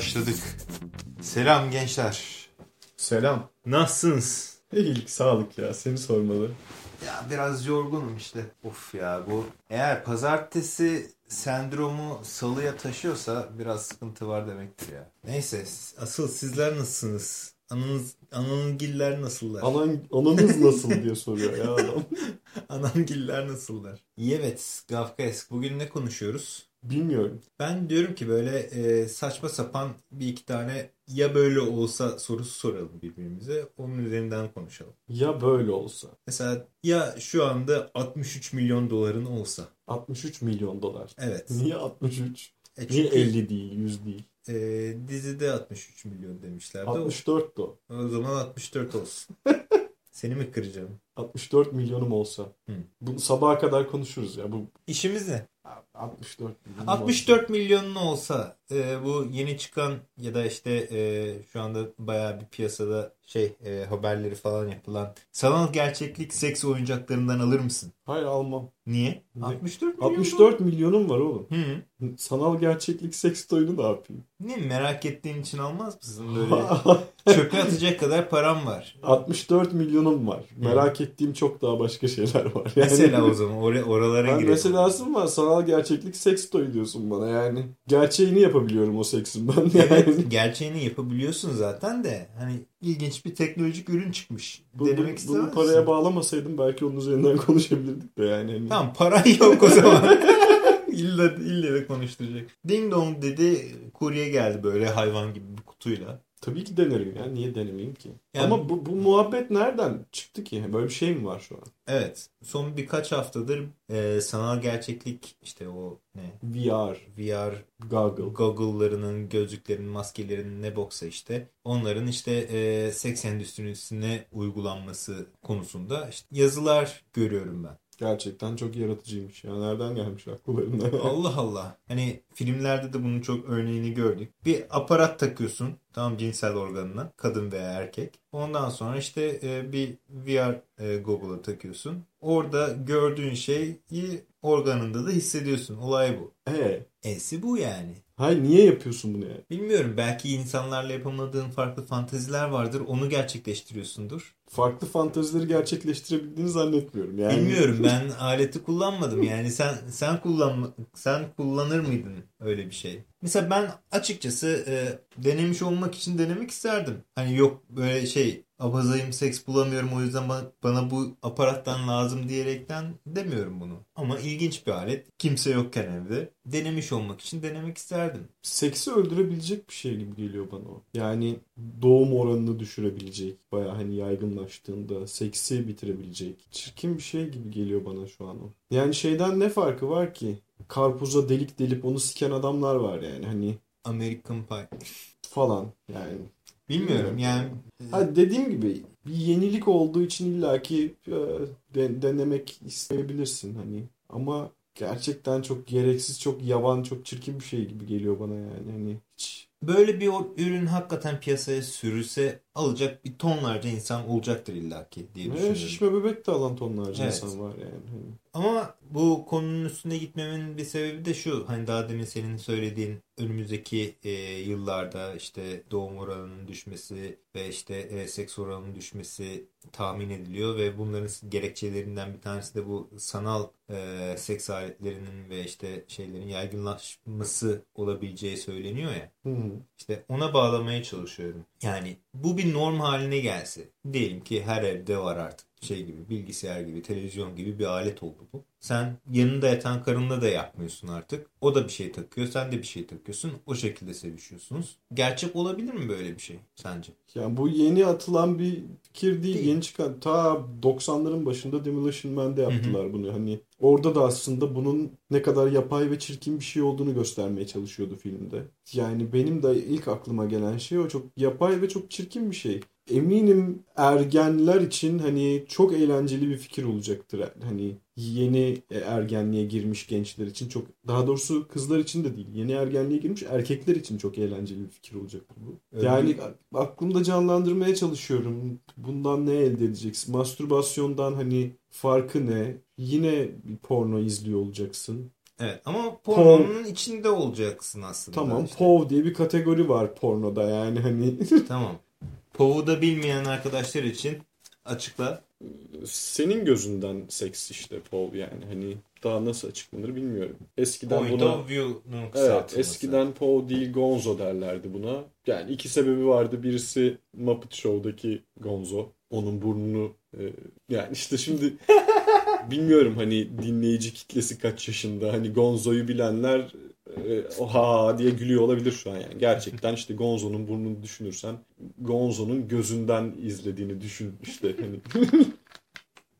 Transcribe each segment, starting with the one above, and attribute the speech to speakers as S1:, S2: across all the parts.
S1: Başladık.
S2: Selam gençler.
S1: Selam.
S2: Nasılsınız?
S1: İyilik, sağlık ya. Seni sormalı.
S2: Ya biraz yorgunum işte. Of ya bu eğer pazartesi sendromu salıya taşıyorsa biraz sıkıntı var demektir ya. Neyse asıl sizler nasılsınız? Ananız, anangiller nasıllar?
S1: Anan, ananız nasıl diye soruyor ya adam.
S2: Anamgiller nasıllar? Evet Gafkaesk. Bugün ne konuşuyoruz?
S1: Bilmiyorum.
S2: Ben diyorum ki böyle e, saçma sapan bir iki tane ya böyle olsa sorusu soralım birbirimize. Onun üzerinden konuşalım.
S1: Ya böyle olsa.
S2: Mesela ya şu anda 63 milyon doların olsa.
S1: 63 milyon dolar.
S2: Evet.
S1: Niye 63?
S2: E
S1: Niye
S2: çünkü
S1: 50 değil, 100 değil?
S2: e, dizide 63 milyon demişlerdi.
S1: 64 da o.
S2: O zaman 64 olsun. Seni mi kıracağım?
S1: 64 milyonum olsa.
S2: Hı.
S1: Bunu sabaha kadar konuşuruz ya. Bu
S2: İşimiz ne?
S1: 64 milyon.
S2: 64 milyonun olsa e, bu yeni çıkan ya da işte e, şu anda bayağı bir piyasada şey e, haberleri falan yapılan sanal gerçeklik seks oyuncaklarından alır mısın?
S1: Hayır almam.
S2: Niye?
S1: Ne?
S2: 64 milyon.
S1: 64 milyonum var oğlum.
S2: Hı.
S1: Sanal gerçeklik seks toyunu ne yapayım?
S2: Ne merak ettiğin için almaz mısın? Böyle çöpe atacak kadar param var.
S1: 64 milyonum var. Merak ettiğim çok daha başka şeyler var. Yani,
S2: Mesela o zaman or oralara girelim.
S1: meselası var. Sanal gerçeklik seks toyu diyorsun bana yani. Gerçeğini yapabiliyorum o seksin ben. Yani.
S2: Evet, gerçeğini yapabiliyorsun zaten de hani ilginç bir teknolojik ürün çıkmış.
S1: Bu,
S2: Denemek
S1: bu, bunu paraya bağlamasaydım belki onun üzerinden konuşabilirdik de yani. Hani
S2: Tamam paran yok o zaman. illa, illa da konuşturacak. Ding dong dedi kurye geldi böyle hayvan gibi bir kutuyla.
S1: Tabii ki denerim ya. Niye denemeyeyim ki?
S2: Yani-
S1: Ama bu, bu muhabbet nereden çıktı ki? Böyle bir şey mi var şu an?
S2: Evet son birkaç haftadır e, sanal gerçeklik işte o ne
S1: VR,
S2: VR
S1: goggle.
S2: goggle'larının, gözlüklerin, maskelerinin ne boksa işte onların işte e, seks endüstrisine uygulanması konusunda işte yazılar görüyorum ben.
S1: Gerçekten çok yaratıcıymış ya. Nereden gelmiş akıllarına?
S2: Allah Allah. Hani filmlerde de bunun çok örneğini gördük. Bir aparat takıyorsun tam cinsel organına kadın veya erkek. Ondan sonra işte e, bir VR e, takıyorsun. Orada gördüğün şeyi organında da hissediyorsun. Olay bu.
S1: Ee,
S2: Esi bu yani.
S1: hayır niye yapıyorsun bunu yani?
S2: Bilmiyorum belki insanlarla yapamadığın farklı fanteziler vardır. Onu gerçekleştiriyorsundur.
S1: Farklı fantazileri gerçekleştirebildiğini zannetmiyorum. Yani
S2: Bilmiyorum ben aleti kullanmadım. Yani sen sen kullan sen kullanır mıydın öyle bir şey? Mesela ben açıkçası e, denemiş olmak için denemek isterdim. Hani yok böyle şey abazayım seks bulamıyorum o yüzden bana, bana bu aparattan lazım diyerekten demiyorum bunu. Ama ilginç bir alet. Kimse yokken evde. Denemiş olmak için denemek isterdim.
S1: seksi öldürebilecek bir şey gibi geliyor bana o. Yani doğum oranını düşürebilecek. Baya hani yaygınlaştığında seksi bitirebilecek. Çirkin bir şey gibi geliyor bana şu an o. Yani şeyden ne farkı var ki? Karpuza delik delip onu siken adamlar var yani hani
S2: American Pie.
S1: falan yani.
S2: Bilmiyorum yani.
S1: Ha dediğim gibi bir yenilik olduğu için illaki e, de- denemek isteyebilirsin hani. Ama gerçekten çok gereksiz, çok yavan, çok çirkin bir şey gibi geliyor bana yani. Hani hiç
S2: Böyle bir ürün hakikaten piyasaya sürülse alacak bir tonlarca insan olacaktır illaki diye
S1: Ve
S2: düşünüyorum.
S1: şişme bebek de alan tonlarca
S2: Evet.
S1: insan var yani.
S2: Ama bu konunun üstüne gitmemin bir sebebi de şu. Hani daha demin senin söylediğin önümüzdeki e, yıllarda işte doğum oranının düşmesi ve işte e, seks oranının düşmesi tahmin ediliyor ve bunların gerekçelerinden bir tanesi de bu sanal e, seks aletlerinin ve işte şeylerin yaygınlaşması olabileceği söyleniyor ya.
S1: Hı hı.
S2: İşte ona bağlamaya çalışıyorum. Yani bu bir norm haline gelse. Diyelim ki her evde var artık. Şey gibi bilgisayar gibi televizyon gibi bir alet oldu bu. Sen yanında yatan karınla da yapmıyorsun artık. O da bir şey takıyor sen de bir şey takıyorsun. O şekilde sevişiyorsunuz. Gerçek olabilir mi böyle bir şey sence?
S1: Yani bu yeni atılan bir fikir değil.
S2: Değil.
S1: Yeni çıkan ta 90'ların başında Demolition Man'de yaptılar bunu. Hani orada da aslında bunun ne kadar yapay ve çirkin bir şey olduğunu göstermeye çalışıyordu filmde. Yani benim de ilk aklıma gelen şey o çok yapay ve çok çirkin bir şey. Eminim ergenler için hani çok eğlenceli bir fikir olacaktır. Hani yeni ergenliğe girmiş gençler için çok daha doğrusu kızlar için de değil. Yeni ergenliğe girmiş erkekler için çok eğlenceli bir fikir olacaktır bu.
S2: Öyle
S1: Yani aklımda canlandırmaya çalışıyorum. Bundan ne elde edeceksin? Mastürbasyondan hani farkı ne? Yine bir porno izliyor olacaksın.
S2: Evet ama pornonun Pov... içinde olacaksın aslında.
S1: Tamam işte. POV diye bir kategori var pornoda yani hani.
S2: tamam. POV'u da bilmeyen arkadaşlar için açıkla.
S1: Senin gözünden seks işte POV yani hani daha nasıl açıklanır bilmiyorum. Eskiden
S2: Point
S1: buna
S2: of view'nun
S1: Evet, eskiden POV değil Gonzo derlerdi buna. Yani iki sebebi vardı. Birisi Muppet Show'daki Gonzo. Onun burnunu e, yani işte şimdi bilmiyorum hani dinleyici kitlesi kaç yaşında. Hani Gonzo'yu bilenler oha diye gülüyor olabilir şu an yani. Gerçekten işte Gonzo'nun burnunu düşünürsen Gonzo'nun gözünden izlediğini düşün işte hani.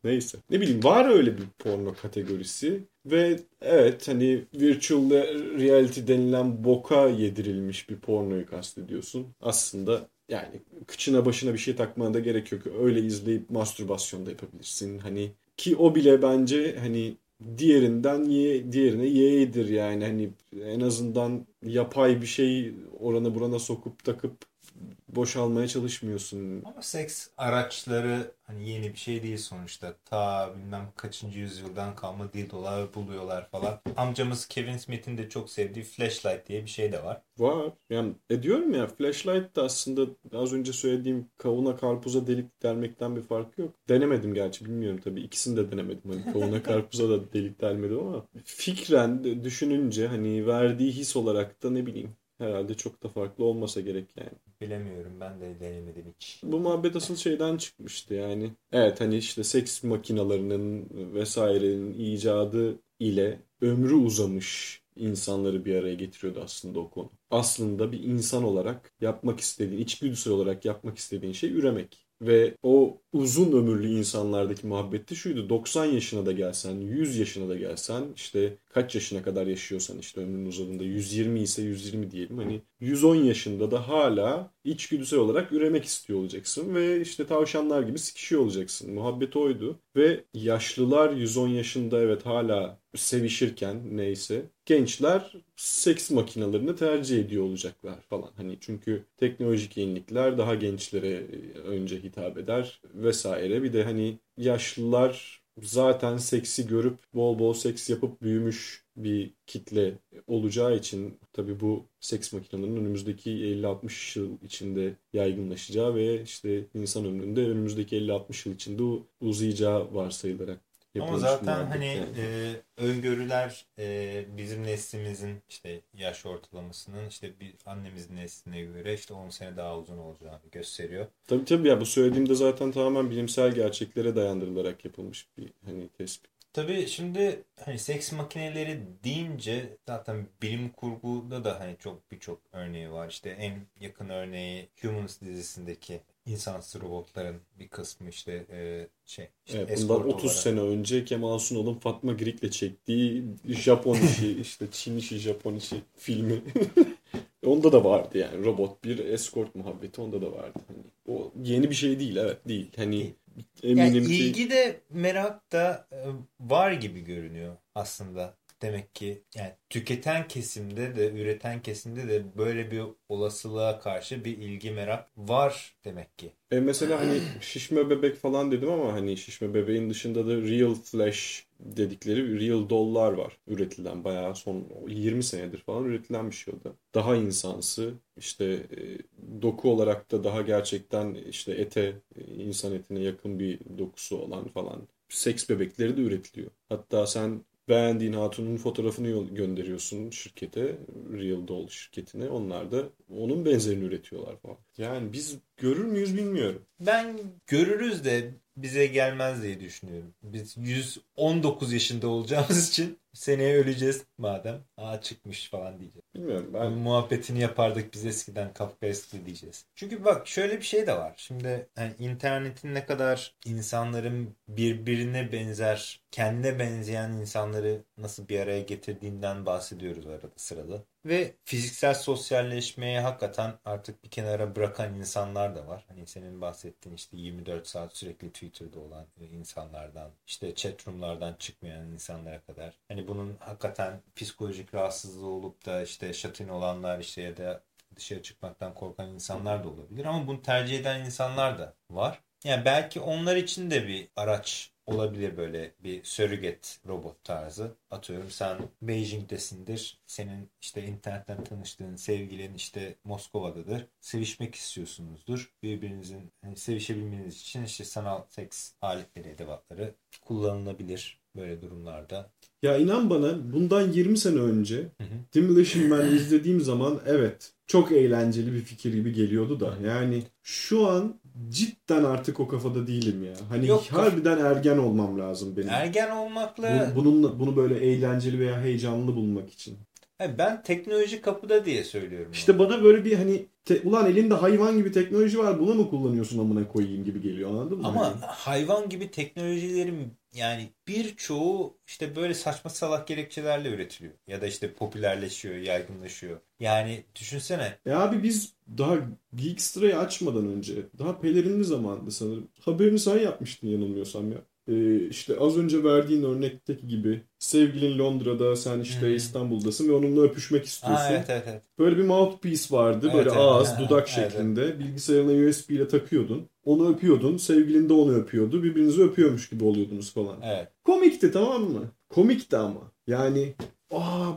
S1: Neyse. Ne bileyim var öyle bir porno kategorisi ve evet hani virtual reality denilen boka yedirilmiş bir pornoyu kastediyorsun. Aslında yani kıçına başına bir şey takmana da gerek yok. Öyle izleyip mastürbasyon da yapabilirsin. Hani ki o bile bence hani diğerinden ye, diğerine yeğdir yani. Hani en azından yapay bir şey orana burana sokup takıp boşalmaya çalışmıyorsun.
S2: Ama seks araçları hani yeni bir şey değil sonuçta. Ta bilmem kaçıncı yüzyıldan kalma dildolar buluyorlar falan. Amcamız Kevin Smith'in de çok sevdiği flashlight diye bir şey de var.
S1: Var. Yani ediyorum ya flashlight da aslında az önce söylediğim kavuna karpuza delik delmekten bir farkı yok. Denemedim gerçi bilmiyorum tabii. İkisini de denemedim. Hani kavuna karpuza da delik delmedim ama fikren düşününce hani verdiği his olarak da ne bileyim herhalde çok da farklı olmasa gerek yani.
S2: Bilemiyorum ben de denemedim hiç.
S1: Bu muhabbet asıl şeyden çıkmıştı yani. Evet hani işte seks makinalarının vesairenin icadı ile ömrü uzamış insanları bir araya getiriyordu aslında o konu. Aslında bir insan olarak yapmak istediğin, içgüdüsel olarak yapmak istediğin şey üremek. Ve o uzun ömürlü insanlardaki muhabbette şuydu. 90 yaşına da gelsen, 100 yaşına da gelsen, işte kaç yaşına kadar yaşıyorsan işte ömrün uzadığında 120 ise 120 diyelim. Hani 110 yaşında da hala içgüdüsel olarak üremek istiyor olacaksın ve işte tavşanlar gibi sikişiyor olacaksın. Muhabbet oydu. Ve yaşlılar 110 yaşında evet hala sevişirken neyse gençler seks makinalarını tercih ediyor olacaklar falan. Hani çünkü teknolojik yenilikler daha gençlere önce hitap eder vesaire. Bir de hani yaşlılar zaten seksi görüp bol bol seks yapıp büyümüş bir kitle olacağı için tabii bu seks makinelerinin önümüzdeki 50-60 yıl içinde yaygınlaşacağı ve işte insan ömründe önümüzdeki 50-60 yıl içinde uzayacağı varsayılarak
S2: ama zaten hani yani. e, öngörüler e, bizim neslimizin işte yaş ortalamasının işte bir annemizin nesline göre işte 10 sene daha uzun olacağını gösteriyor.
S1: Tabii tabii ya bu söylediğimde zaten tamamen bilimsel gerçeklere dayandırılarak yapılmış bir hani tespit.
S2: Tabii şimdi hani seks makineleri deyince zaten bilim kurguda da hani çok birçok örneği var. İşte en yakın örneği Humans dizisindeki insansız robotların bir kısmı işte e, şey. Işte
S1: evet, bundan 30 olarak. sene önce Kemal Sunal'ın Fatma Girik'le çektiği Japon işi işte Çin işi Japon işi filmi. onda da vardı yani robot bir escort muhabbeti onda da vardı. Hani o yeni bir şey değil evet değil. Hani değil.
S2: eminim yani ki ilgi de merak da e, var gibi görünüyor aslında demek ki yani tüketen kesimde de üreten kesimde de böyle bir olasılığa karşı bir ilgi merak var demek ki.
S1: E mesela hani şişme bebek falan dedim ama hani şişme bebeğin dışında da real flash dedikleri real doll'lar var üretilen bayağı son 20 senedir falan üretilen bir şey o da. Daha insansı işte e, doku olarak da daha gerçekten işte ete insan etine yakın bir dokusu olan falan seks bebekleri de üretiliyor. Hatta sen beğendiğin hatunun fotoğrafını gönderiyorsun şirkete, Real Doll şirketine. Onlar da onun benzerini üretiyorlar falan. Yani biz görür müyüz bilmiyorum.
S2: Ben görürüz de bize gelmez diye düşünüyorum. Biz 119 yaşında olacağımız için seneye öleceğiz madem. Aa çıkmış falan diyeceğiz.
S1: Bilmiyorum ben.
S2: Muhabbetini yapardık biz eskiden Kafkaeskli diyeceğiz. Çünkü bak şöyle bir şey de var. Şimdi yani internetin ne kadar insanların birbirine benzer, kendine benzeyen insanları nasıl bir araya getirdiğinden bahsediyoruz arada sırada. Ve fiziksel sosyalleşmeye hakikaten artık bir kenara bırakan insanlar da var. Hani senin bahsettiğin işte 24 saat sürekli Twitter'da olan insanlardan, işte chatroomlardan çıkmayan insanlara kadar. Hani bunun hakikaten psikolojik rahatsızlığı olup da işte şatin olanlar işte ya da dışarı çıkmaktan korkan insanlar da olabilir. Ama bunu tercih eden insanlar da var. Yani belki onlar için de bir araç olabilir böyle bir surrogate robot tarzı. Atıyorum sen Beijing'desindir. Senin işte internetten tanıştığın sevgilin işte Moskova'dadır. Sevişmek istiyorsunuzdur. Birbirinizin yani sevişebilmeniz için işte sanal seks aletleri, edevatları kullanılabilir böyle durumlarda.
S1: Ya inan bana bundan 20 sene önce hı hı. Demolition Man'i izlediğim zaman evet çok eğlenceli bir fikir gibi geliyordu da. Yani şu an cidden artık o kafada değilim ya. Hani Yok, harbiden ergen olmam lazım benim.
S2: Ergen olmakla...
S1: Bu, bununla, bunu böyle eğlenceli veya heyecanlı bulmak için.
S2: Ben teknoloji kapıda diye söylüyorum.
S1: İşte bana böyle bir hani te, ulan elinde hayvan gibi teknoloji var bunu mu kullanıyorsun amına koyayım gibi geliyor anladın mı?
S2: Ama hani... hayvan gibi teknolojilerin yani birçoğu işte böyle saçma salak gerekçelerle üretiliyor. Ya da işte popülerleşiyor, yaygınlaşıyor. Yani düşünsene.
S1: Ya abi biz daha Geekstra'yı açmadan önce daha pelerinli zamandı sanırım. Haberini sen yapmıştın yanılmıyorsam ya. Ee, işte az önce verdiğin örnekteki gibi sevgilin Londra'da sen işte hmm. İstanbul'dasın ve onunla öpüşmek istiyorsun. Aa,
S2: evet, evet, evet.
S1: Böyle bir mouthpiece vardı evet, böyle evet, ağız evet, dudak evet, şeklinde evet. bilgisayarına USB ile takıyordun. Onu öpüyordun sevgilin de onu öpüyordu birbirinizi öpüyormuş gibi oluyordunuz falan.
S2: Evet.
S1: Komikti tamam mı? Komikti ama. Yani aa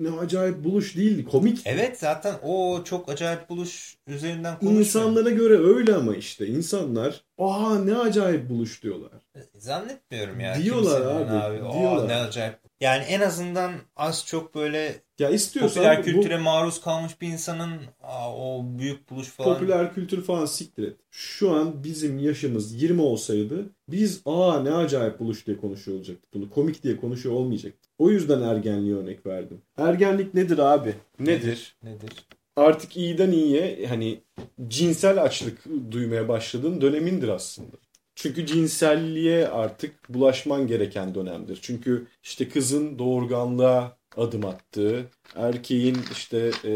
S1: ne acayip buluş değildi. Komik.
S2: Evet zaten o çok acayip buluş üzerinden konuşuyor.
S1: İnsanlara göre öyle ama işte. insanlar aa ne acayip buluş diyorlar.
S2: Zannetmiyorum ya.
S1: Diyorlar abi. abi. Diyorlar.
S2: ne acayip. Yani en azından az çok böyle
S1: ya istiyorsan
S2: popüler kültüre bu, maruz kalmış bir insanın aa, o büyük buluş falan.
S1: Popüler kültür falan siktir et. Şu an bizim yaşımız 20 olsaydı biz aa ne acayip buluş diye konuşuyor olacaktık. Bunu komik diye konuşuyor olmayacaktık. O yüzden ergenliğe örnek verdim. Ergenlik nedir abi?
S2: Nedir? Nedir?
S1: Artık iyiden iyiye hani cinsel açlık duymaya başladığın dönemindir aslında. Çünkü cinselliğe artık bulaşman gereken dönemdir. Çünkü işte kızın doğurganlığa adım attığı, erkeğin işte e,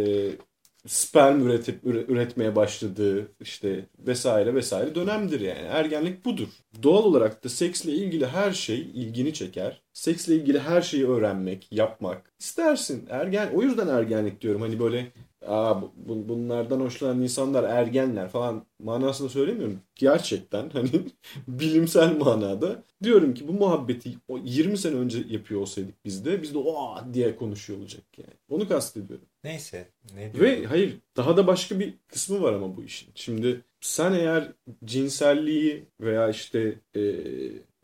S1: sperm üretip üretmeye başladığı işte vesaire vesaire dönemdir yani. Ergenlik budur. Doğal olarak da seksle ilgili her şey ilgini çeker. Seksle ilgili her şeyi öğrenmek, yapmak istersin. Ergen o yüzden ergenlik diyorum. Hani böyle Aa, bu, bunlardan hoşlanan insanlar ergenler falan manasında söylemiyorum. Gerçekten hani bilimsel manada diyorum ki bu muhabbeti 20 sene önce yapıyor olsaydık biz de biz de o diye konuşuyor olacak yani. Onu kastediyorum.
S2: Neyse. Ne
S1: Ve hayır daha da başka bir kısmı var ama bu işin. Şimdi sen eğer cinselliği veya işte e,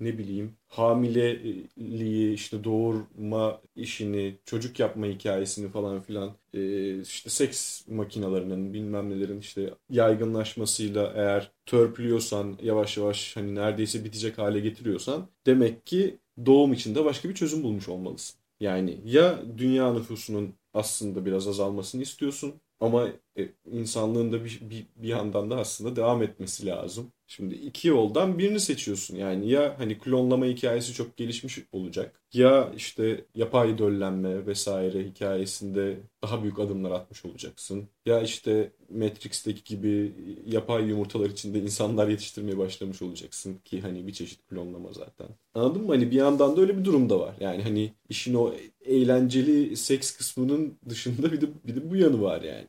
S1: ne bileyim hamileliği işte doğurma işini çocuk yapma hikayesini falan filan e, işte seks makinalarının bilmem nelerin işte yaygınlaşmasıyla eğer törpülüyorsan yavaş yavaş hani neredeyse bitecek hale getiriyorsan demek ki doğum için de başka bir çözüm bulmuş olmalısın. Yani ya dünya nüfusunun aslında biraz azalmasını istiyorsun ama e, insanlığın da bir, bir, bir yandan da aslında devam etmesi lazım. Şimdi iki yoldan birini seçiyorsun. Yani ya hani klonlama hikayesi çok gelişmiş olacak. Ya işte yapay döllenme vesaire hikayesinde daha büyük adımlar atmış olacaksın. Ya işte Matrix'teki gibi yapay yumurtalar içinde insanlar yetiştirmeye başlamış olacaksın. Ki hani bir çeşit klonlama zaten. Anladın mı? Hani bir yandan da öyle bir durum da var. Yani hani işin o eğlenceli seks kısmının dışında bir de, bir de bu yanı var yani.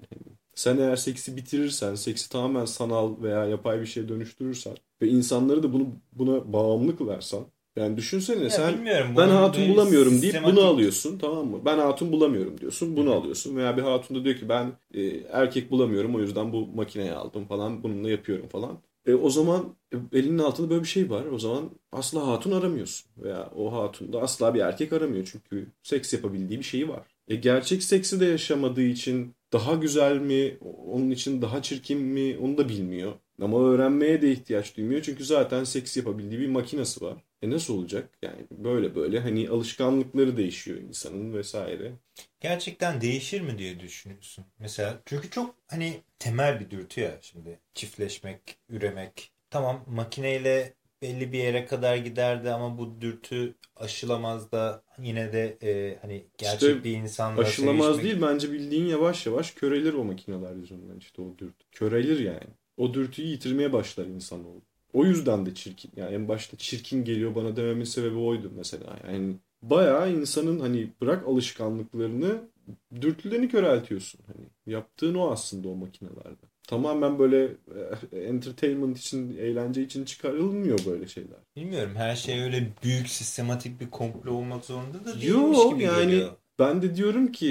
S1: Sen eğer seksi bitirirsen, seksi tamamen sanal veya yapay bir şeye dönüştürürsen ve insanları da bunu buna bağımlı kılarsan yani düşünsene ya sen ben hatun bulamıyorum deyip bunu alıyorsun tamam mı? Ben hatun bulamıyorum diyorsun bunu alıyorsun veya bir hatun da diyor ki ben e, erkek bulamıyorum o yüzden bu makineyi aldım falan bununla yapıyorum falan. E, o zaman e, elinin altında böyle bir şey var. O zaman asla hatun aramıyorsun. Veya o hatun da asla bir erkek aramıyor. Çünkü seks yapabildiği bir şeyi var. E, gerçek seksi de yaşamadığı için daha güzel mi, onun için daha çirkin mi onu da bilmiyor. Ama öğrenmeye de ihtiyaç duymuyor çünkü zaten seks yapabildiği bir makinası var. E nasıl olacak? Yani böyle böyle hani alışkanlıkları değişiyor insanın vesaire.
S2: Gerçekten değişir mi diye düşünüyorsun. Mesela çünkü çok hani temel bir dürtü ya şimdi çiftleşmek, üremek. Tamam makineyle belli bir yere kadar giderdi ama bu dürtü aşılamaz da yine de e, hani gerçek işte bir insanla
S1: aşılamaz
S2: sevişmek...
S1: değil bence bildiğin yavaş yavaş körelir o makineler yüzünden işte o dürtü. Körelir yani. O dürtüyü yitirmeye başlar insanoğlu. O yüzden de çirkin. Yani en başta çirkin geliyor bana dememin sebebi oydu mesela. Yani bayağı insanın hani bırak alışkanlıklarını dürtülerini köreltiyorsun. Hani yaptığın o aslında o makinelerde. Tamamen böyle e, entertainment için, eğlence için çıkarılmıyor böyle şeyler.
S2: Bilmiyorum her şey öyle büyük sistematik bir komplo olmak zorunda da değilmiş
S1: Yo,
S2: gibi
S1: yani
S2: geliyor.
S1: ben de diyorum ki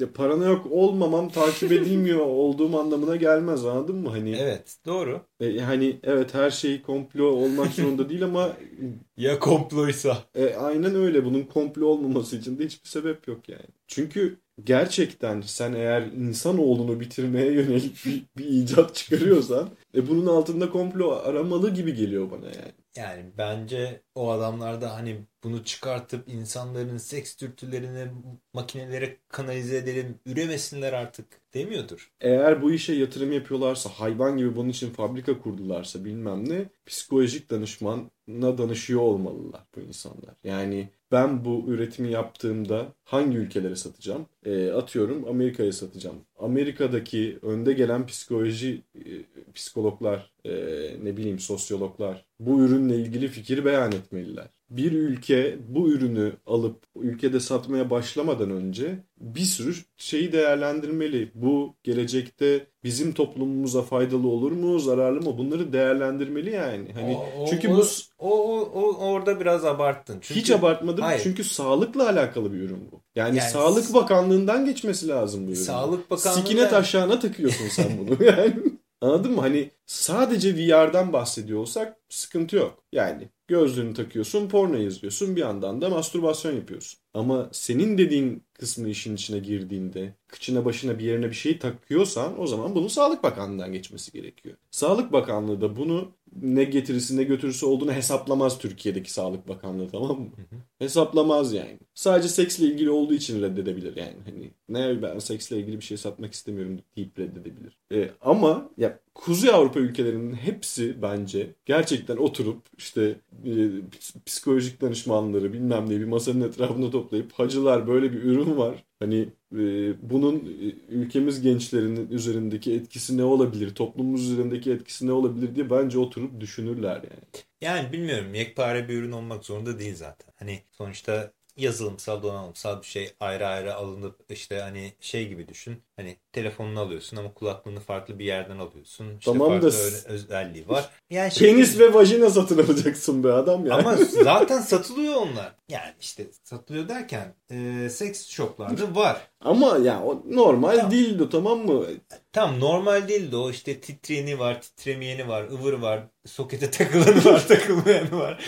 S1: e, paranoyak olmamam takip edilmiyor olduğum anlamına gelmez anladın mı? Hani
S2: Evet doğru.
S1: e, hani evet her şey komplo olmak zorunda değil ama
S2: Ya komploysa.
S1: e, aynen öyle. Bunun komplo olmaması için de hiçbir sebep yok yani. Çünkü gerçekten sen eğer insanoğlunu bitirmeye yönelik bir, bir icat çıkarıyorsan e, bunun altında komplo aramalı gibi geliyor bana yani.
S2: Yani bence o adamlar da hani bunu çıkartıp insanların seks dürtülerini makinelere kanalize edelim, üremesinler artık demiyordur.
S1: Eğer bu işe yatırım yapıyorlarsa, hayvan gibi bunun için fabrika kurdularsa bilmem ne, psikolojik danışmana danışıyor olmalılar bu insanlar. Yani ben bu üretimi yaptığımda hangi ülkelere satacağım? E, atıyorum Amerika'ya satacağım. Amerika'daki önde gelen psikoloji e, psikologlar, e, ne bileyim sosyologlar bu ürünle ilgili fikir beyan etmeliler. Bir ülke bu ürünü alıp ülkede satmaya başlamadan önce bir sürü şeyi değerlendirmeli. Bu gelecekte bizim toplumumuza faydalı olur mu, zararlı mı? Bunları değerlendirmeli yani. Hani
S2: O- o-
S1: çünkü bu
S2: o, o, o- orada biraz abarttın. Çünkü,
S1: hiç abartmadım.
S2: Hayır.
S1: Çünkü sağlıkla alakalı bir ürün bu. Yani,
S2: Yani
S1: Sağlık Bakanlığı'ndan geçmesi lazım bu ürün.
S2: Sağlık Bakanlığı
S1: Sikinet aşağına takıyorsun sen bunu yani. Anladın mı? Hani sadece VR'dan bahsediyor olsak sıkıntı yok. Yani gözlüğünü takıyorsun, porno izliyorsun, bir yandan da mastürbasyon yapıyorsun. Ama senin dediğin kısmı işin içine girdiğinde, kıçına başına bir yerine bir şey takıyorsan o zaman bunun Sağlık Bakanlığı'ndan geçmesi gerekiyor. Sağlık Bakanlığı da bunu ne getirisi ne götürüsü olduğunu hesaplamaz Türkiye'deki Sağlık Bakanlığı tamam mı? Hesaplamaz yani. Sadece seksle ilgili olduğu için reddedebilir yani. Hani ne ben seksle ilgili bir şey satmak istemiyorum deyip reddedebilir. E, ama ya Kuzey Avrupa ülkelerinin hepsi bence gerçekten oturup işte e, psikolojik danışmanları bilmem ne bir masanın etrafında toplayıp hacılar böyle bir ürün var. Hani e, bunun e, ülkemiz gençlerinin üzerindeki etkisi ne olabilir, toplumumuz üzerindeki etkisi ne olabilir diye bence oturup düşünürler yani.
S2: Yani bilmiyorum yekpare bir ürün olmak zorunda değil zaten. Hani sonuçta yazılımsal donanımsal bir şey ayrı ayrı alınıp işte hani şey gibi düşün. Hani telefonunu alıyorsun ama kulaklığını farklı bir yerden alıyorsun. İşte
S1: Tamam da
S2: özelliği var. Yani şey
S1: Penis ve vajina satın alacaksın be adam ya.
S2: Ama zaten satılıyor onlar. Yani işte satılıyor derken e, seks shoplarda var.
S1: Ama ya o normal
S2: Tamam.
S1: değildi tamam mı?
S2: Tam normal değil de o işte titreyeni var, titremeyeni var, ıvır var, sokete takılanı var, takılmayanı var.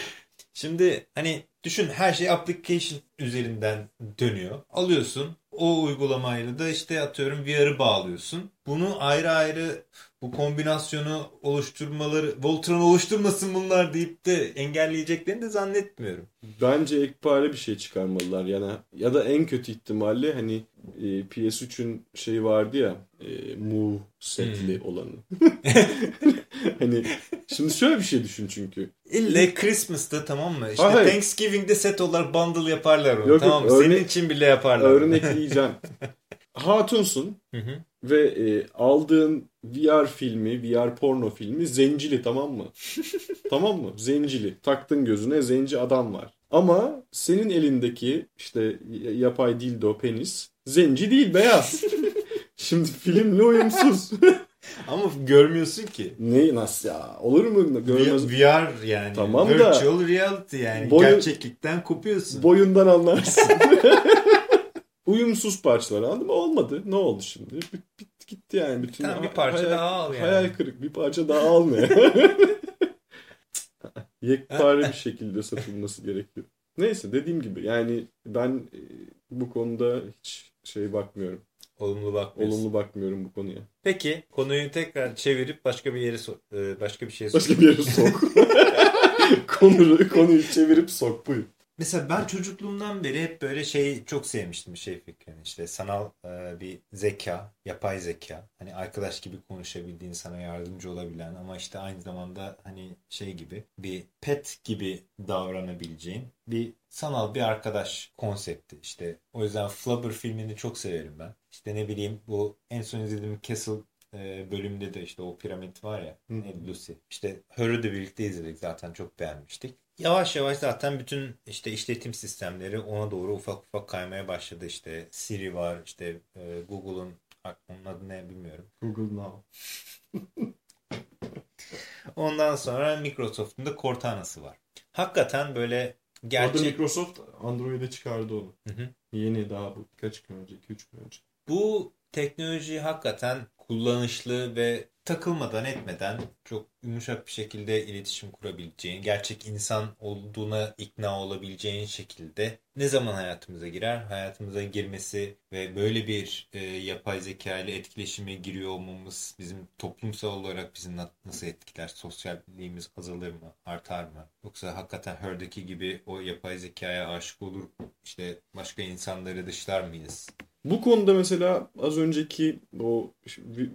S2: Şimdi hani düşün her şey application üzerinden dönüyor. Alıyorsun o uygulamayla da işte atıyorum VR'ı bağlıyorsun. Bunu ayrı ayrı bu kombinasyonu oluşturmaları, Voltron oluşturmasın bunlar deyip de engelleyeceklerini de zannetmiyorum.
S1: Bence ekpare bir şey çıkarmalılar yani ya da en kötü ihtimalle hani e, PS3'ün şeyi vardı ya e, Move setli
S2: Hmm.
S1: olanı. hani şimdi şöyle bir şey düşün çünkü.
S2: İlle Christmas'ta tamam mı? İşte
S1: Hayır.
S2: Thanksgiving'de set olarak bundle yaparlar onu.
S1: Yok,
S2: tamam mı?
S1: yok,
S2: Senin
S1: örnek-
S2: için bile yaparlar.
S1: Örnekleyeceğim. Hatunsun
S2: Hı hı.
S1: ve e, aldığın VR filmi, VR porno filmi zencili tamam mı? tamam mı? Zencili. Taktın gözüne zenci adam var. Ama senin elindeki işte yapay dildo penis zenci değil beyaz. Şimdi filmle uyumsuz.
S2: Ama görmüyorsun ki.
S1: ne nasıl ya? Olur mu? Görmez.
S2: VR yani.
S1: Tamam da-
S2: Virtual reality yani.
S1: Boyu-
S2: Gerçeklikten kopuyorsun.
S1: Boyundan anlarsın. Uyumsuz parçalar anladın mı? Olmadı. Ne oldu şimdi? Bit, bit- gitti yani. Bütün
S2: Tamam, bir parça
S1: hayal,
S2: daha al yani.
S1: Hayal kırık. Bir parça daha almaya. Yekpare bir şekilde satılması gerekiyor. Neyse dediğim gibi yani ben e, bu konuda hiç şey bakmıyorum.
S2: Olumlu bakmıyorsun.
S1: Olumlu bakmıyorum bu konuya.
S2: Peki konuyu tekrar çevirip başka bir yere so- e, başka bir şeye sok.
S1: Başka bir yere sok. konuyu, konuyu çevirip sok buyur.
S2: Mesela ben çocukluğumdan beri hep böyle şey çok sevmiştim şey fikrini. İşte sanal e, bir zeka, yapay zeka. Hani arkadaş gibi konuşabildiğin, sana yardımcı olabilen ama işte aynı zamanda hani şey gibi bir pet gibi davranabileceğin bir sanal bir arkadaş konsepti. İşte o yüzden Flubber filmini çok severim ben. İşte ne bileyim bu en son izlediğim Castle e, bölümde de işte o piramit var ya
S1: Hı.
S2: Lucy. İşte Her'ı da birlikte izledik zaten çok beğenmiştik. Yavaş yavaş zaten bütün işte işletim sistemleri ona doğru ufak ufak kaymaya başladı. İşte Siri var, işte e, Google'un Onun adı ne bilmiyorum.
S1: Google Now.
S2: Ondan sonra Microsoft'un da Cortana'sı var. Hakikaten böyle gerçek...
S1: Orada Microsoft Android'e çıkardı onu.
S2: Hı hı.
S1: Yeni daha bu kaç gün önce? 2-3 gün önce.
S2: Bu teknoloji hakikaten kullanışlı ve takılmadan etmeden çok yumuşak bir şekilde iletişim kurabileceğin, gerçek insan olduğuna ikna olabileceğin şekilde ne zaman hayatımıza girer? Hayatımıza girmesi ve böyle bir e, yapay zeka ile etkileşime giriyor olmamız bizim toplumsal olarak bizi nasıl etkiler? Sosyalliğimiz azalır mı? Artar mı? Yoksa hakikaten Her'deki gibi o yapay zekaya aşık olur işte başka insanları dışlar mıyız?
S1: Bu konuda mesela az önceki o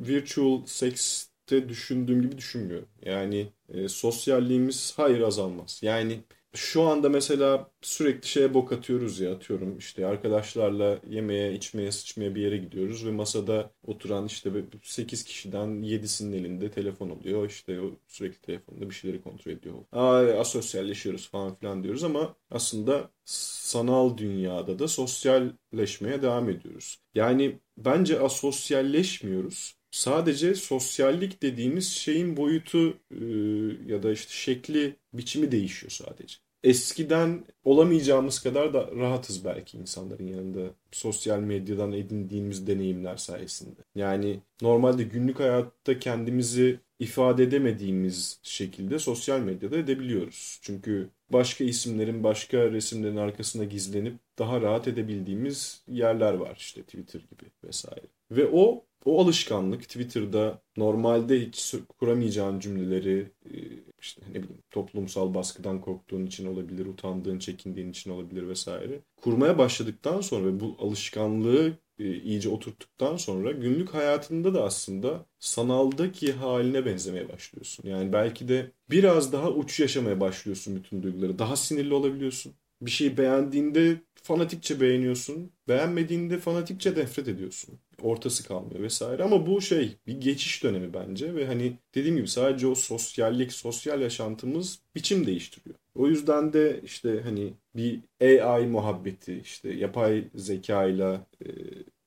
S1: virtual sex'te düşündüğüm gibi düşünmüyorum. Yani e, sosyalliğimiz hayır azalmaz. Yani şu anda mesela sürekli şeye bok atıyoruz ya atıyorum işte arkadaşlarla yemeğe, içmeye, sıçmaya bir yere gidiyoruz ve masada oturan işte 8 kişiden 7'sinin elinde telefon oluyor. İşte sürekli telefonda bir şeyleri kontrol ediyor. Aa, asosyalleşiyoruz falan filan diyoruz ama aslında sanal dünyada da sosyalleşmeye devam ediyoruz. Yani bence asosyalleşmiyoruz. Sadece sosyallik dediğimiz şeyin boyutu e, ya da işte şekli, biçimi değişiyor sadece. Eskiden olamayacağımız kadar da rahatız belki insanların yanında sosyal medyadan edindiğimiz deneyimler sayesinde. Yani normalde günlük hayatta kendimizi ifade edemediğimiz şekilde sosyal medyada edebiliyoruz. Çünkü başka isimlerin, başka resimlerin arkasına gizlenip daha rahat edebildiğimiz yerler var işte Twitter gibi vesaire. Ve o o alışkanlık Twitter'da normalde hiç kuramayacağın cümleleri e, işte ne bileyim toplumsal baskıdan korktuğun için olabilir, utandığın, çekindiğin için olabilir vesaire. Kurmaya başladıktan sonra ve bu alışkanlığı e, iyice oturttuktan sonra günlük hayatında da aslında sanaldaki haline benzemeye başlıyorsun. Yani belki de biraz daha uç yaşamaya başlıyorsun bütün duyguları. Daha sinirli olabiliyorsun. Bir şeyi beğendiğinde fanatikçe beğeniyorsun. Beğenmediğinde fanatikçe nefret ediyorsun. Ortası kalmıyor vesaire. Ama bu şey bir geçiş dönemi bence ve hani dediğim gibi sadece o sosyallik, sosyal yaşantımız biçim değiştiriyor. O yüzden de işte hani bir AI muhabbeti işte yapay zekayla e,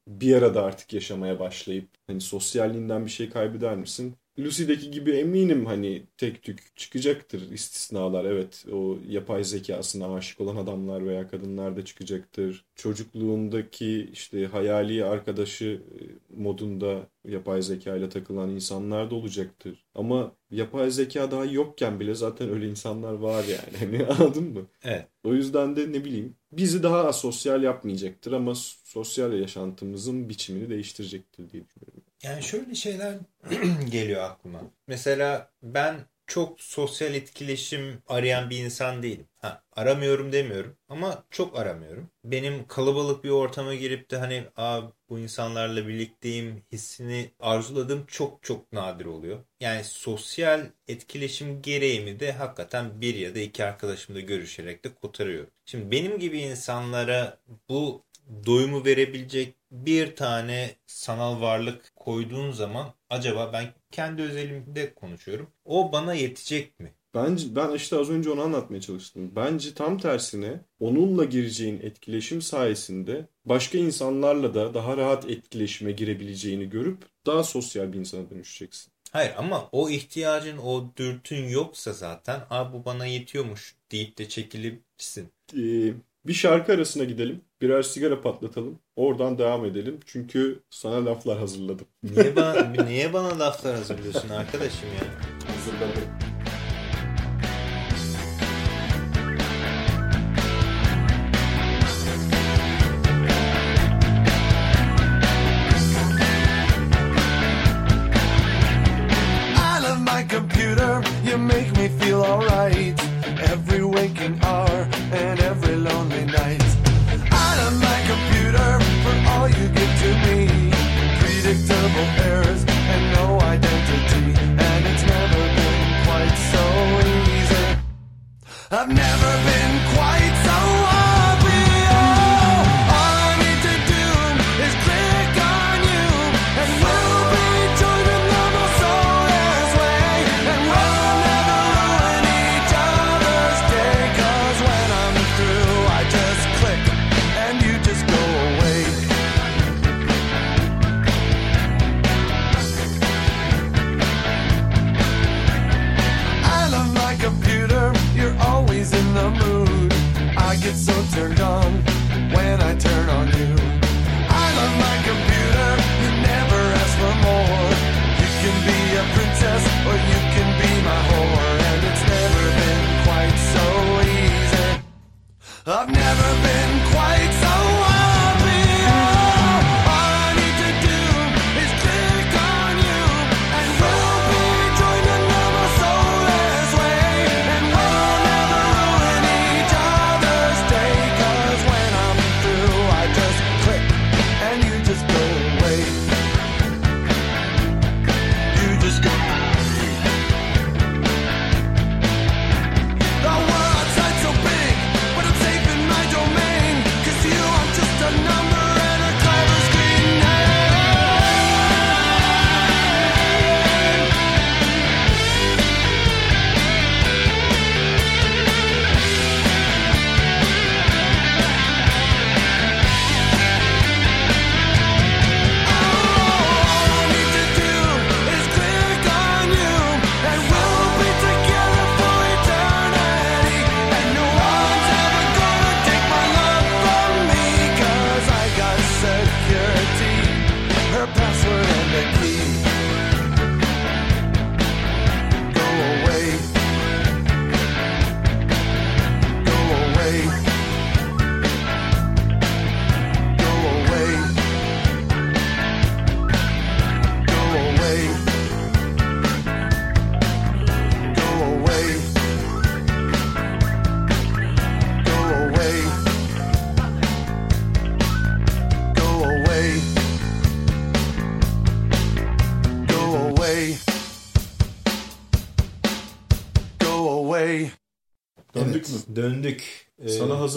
S1: bir arada artık yaşamaya başlayıp hani sosyalliğinden bir şey kaybeder misin? Lucy'deki gibi eminim hani tek tük çıkacaktır istisnalar. Evet o yapay zekasına aşık olan adamlar veya kadınlar da çıkacaktır. Çocukluğundaki işte hayali arkadaşı e, modunda yapay zeka ile takılan insanlar da olacaktır. Ama yapay zeka daha yokken bile zaten öyle insanlar var yani. Hani anladın mı?
S2: Evet.
S1: O yüzden de ne bileyim bizi daha asosyal yapmayacaktır ama sosyal yaşantımızın biçimini değiştirecektir diye düşünüyorum.
S2: Yani şöyle şeyler geliyor aklıma. Mesela ben çok sosyal etkileşim arayan bir insan değilim. Ha, aramıyorum demiyorum ama çok aramıyorum. Benim kalabalık bir ortama girip de hani Aa, bu insanlarla birlikteyim hissini arzuladığım çok çok nadir oluyor. Yani sosyal etkileşim gereğimi de hakikaten bir ya da iki arkadaşımla görüşerek de kotarıyorum. Şimdi benim gibi insanlara bu doyumu verebilecek bir tane sanal varlık koyduğun zaman acaba ben kendi özelimde konuşuyorum. O bana yetecek mi?
S1: Bence ben işte az önce onu anlatmaya çalıştım. Bence tam tersine onunla gireceğin etkileşim sayesinde başka insanlarla da daha rahat etkileşime girebileceğini görüp daha sosyal bir insana dönüşeceksin.
S2: Hayır ama o ihtiyacın, o dürtün yoksa zaten Aa, bu bana yetiyormuş deyip de çekilirsin.
S1: Ee, bir şarkı arasına gidelim. Birer sigara patlatalım. Oradan devam edelim. Çünkü sana laflar hazırladım.
S2: Niye bana, niye bana laflar hazırlıyorsun arkadaşım ya?
S1: Hazırladım.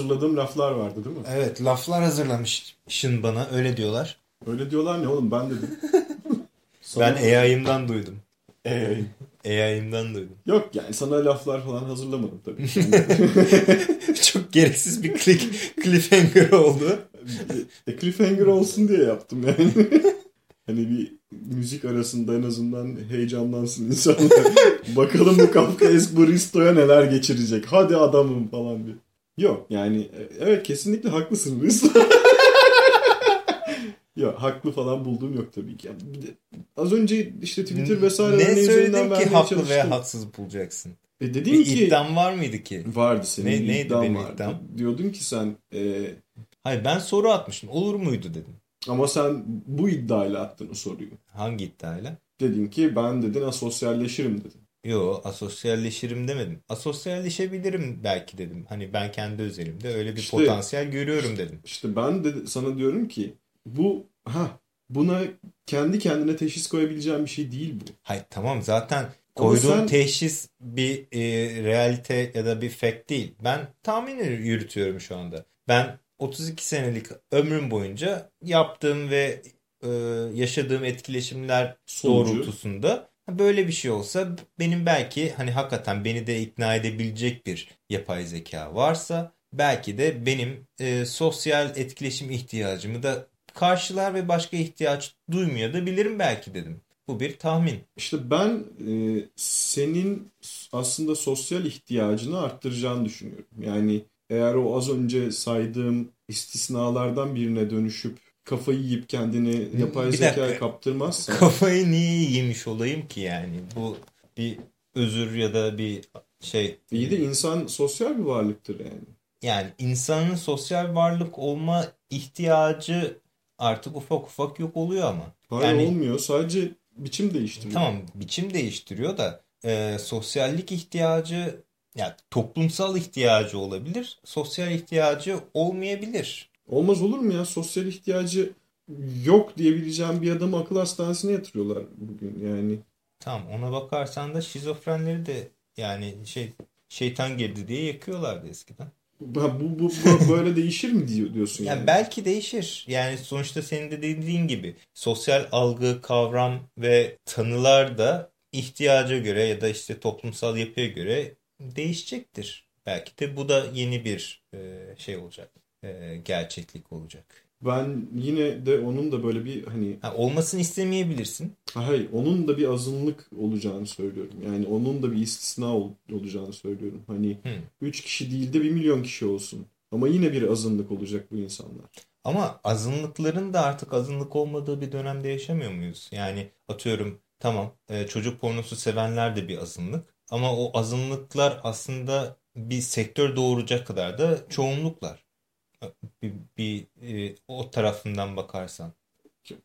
S1: Hazırladığım laflar vardı değil mi?
S2: Evet laflar hazırlamışsın bana öyle diyorlar.
S1: Öyle diyorlar ne oğlum ben dedim.
S2: Ben AI'ımdan duydum.
S1: AI.
S2: AI'ımdan duydum.
S1: Yok yani sana laflar falan hazırlamadım tabii.
S2: Çok gereksiz bir click, cliffhanger oldu.
S1: E, cliffhanger olsun diye yaptım yani. hani bir müzik arasında en azından heyecanlansın insanlar. Bakalım bu Kafkaesk Bristo'ya neler geçirecek. Hadi adamım falan diye. Yok yani e, evet kesinlikle haklısın Bristo. ya haklı falan bulduğum yok tabii ki. az önce işte Twitter vesaire
S2: ne söyledin ki haklı çalıştım. veya haksız bulacaksın?
S1: E dediğin bir ki
S2: iddiam var mıydı ki?
S1: Vardı senin
S2: ne, neydi
S1: iddiam
S2: benim
S1: vardı.
S2: iddiam?
S1: Diyordun ki sen e...
S2: Hayır ben soru atmıştım. Olur muydu dedim.
S1: Ama sen bu iddiayla attın o soruyu.
S2: Hangi iddiayla?
S1: Dedin ki ben dedin asosyalleşirim dedin.
S2: Yo asosyalleşirim demedim. Asosyalleşebilirim belki dedim. Hani ben kendi özelimde öyle bir işte, potansiyel görüyorum dedim.
S1: İşte ben de sana diyorum ki bu ha buna kendi kendine teşhis koyabileceğim bir şey değil bu.
S2: Hayır tamam zaten koyduğum sen... teşhis bir e, realite ya da bir fact değil. Ben tahmin yürütüyorum şu anda. Ben 32 senelik ömrüm boyunca yaptığım ve e, yaşadığım etkileşimler Sonucu. doğrultusunda böyle bir şey olsa benim belki hani hakikaten beni de ikna edebilecek bir yapay zeka varsa belki de benim e, sosyal etkileşim ihtiyacımı da karşılar ve başka ihtiyaç duymuyor da bilirim belki dedim. Bu bir tahmin.
S1: İşte ben e, senin aslında sosyal ihtiyacını arttıracağını düşünüyorum. Yani eğer o az önce saydığım istisnalardan birine dönüşüp kafayı yiyip kendini yapay zekaya dakika. kaptırmazsan.
S2: Kafayı niye yemiş olayım ki yani? Bu bir özür ya da bir şey.
S1: İyi de insan sosyal bir varlıktır yani.
S2: Yani insanın sosyal varlık olma ihtiyacı artık ufak ufak yok oluyor ama.
S1: Hayır
S2: yani,
S1: olmuyor. Sadece biçim değiştiriyor.
S2: Tamam biçim değiştiriyor da e, sosyallik ihtiyacı yani toplumsal ihtiyacı olabilir. Sosyal ihtiyacı olmayabilir.
S1: Olmaz olur mu ya? Sosyal ihtiyacı yok diyebileceğim bir adamı akıl hastanesine yatırıyorlar bugün yani.
S2: Tamam ona bakarsan da şizofrenleri de yani şey şeytan girdi diye yakıyorlardı eskiden.
S1: Bu, bu, bu, bu böyle değişir mi diyorsun yani?
S2: yani? Belki değişir. Yani sonuçta senin de dediğin gibi sosyal algı, kavram ve tanılar da ihtiyaca göre ya da işte toplumsal yapıya göre değişecektir. Belki de bu da yeni bir şey olacak. Gerçeklik olacak.
S1: Ben yine de onun da böyle bir hani...
S2: Ha, olmasını istemeyebilirsin.
S1: Hayır onun da bir azınlık olacağını söylüyorum. Yani onun da bir istisna ol, olacağını söylüyorum. Hani 3 hmm. kişi değil de 1 milyon kişi olsun. Ama yine bir azınlık olacak bu insanlar.
S2: Ama azınlıkların da artık azınlık olmadığı bir dönemde yaşamıyor muyuz? Yani atıyorum tamam çocuk pornosu sevenler de bir azınlık. Ama o azınlıklar aslında bir sektör doğuracak kadar da çoğunluklar bir, bir e, o tarafından bakarsan.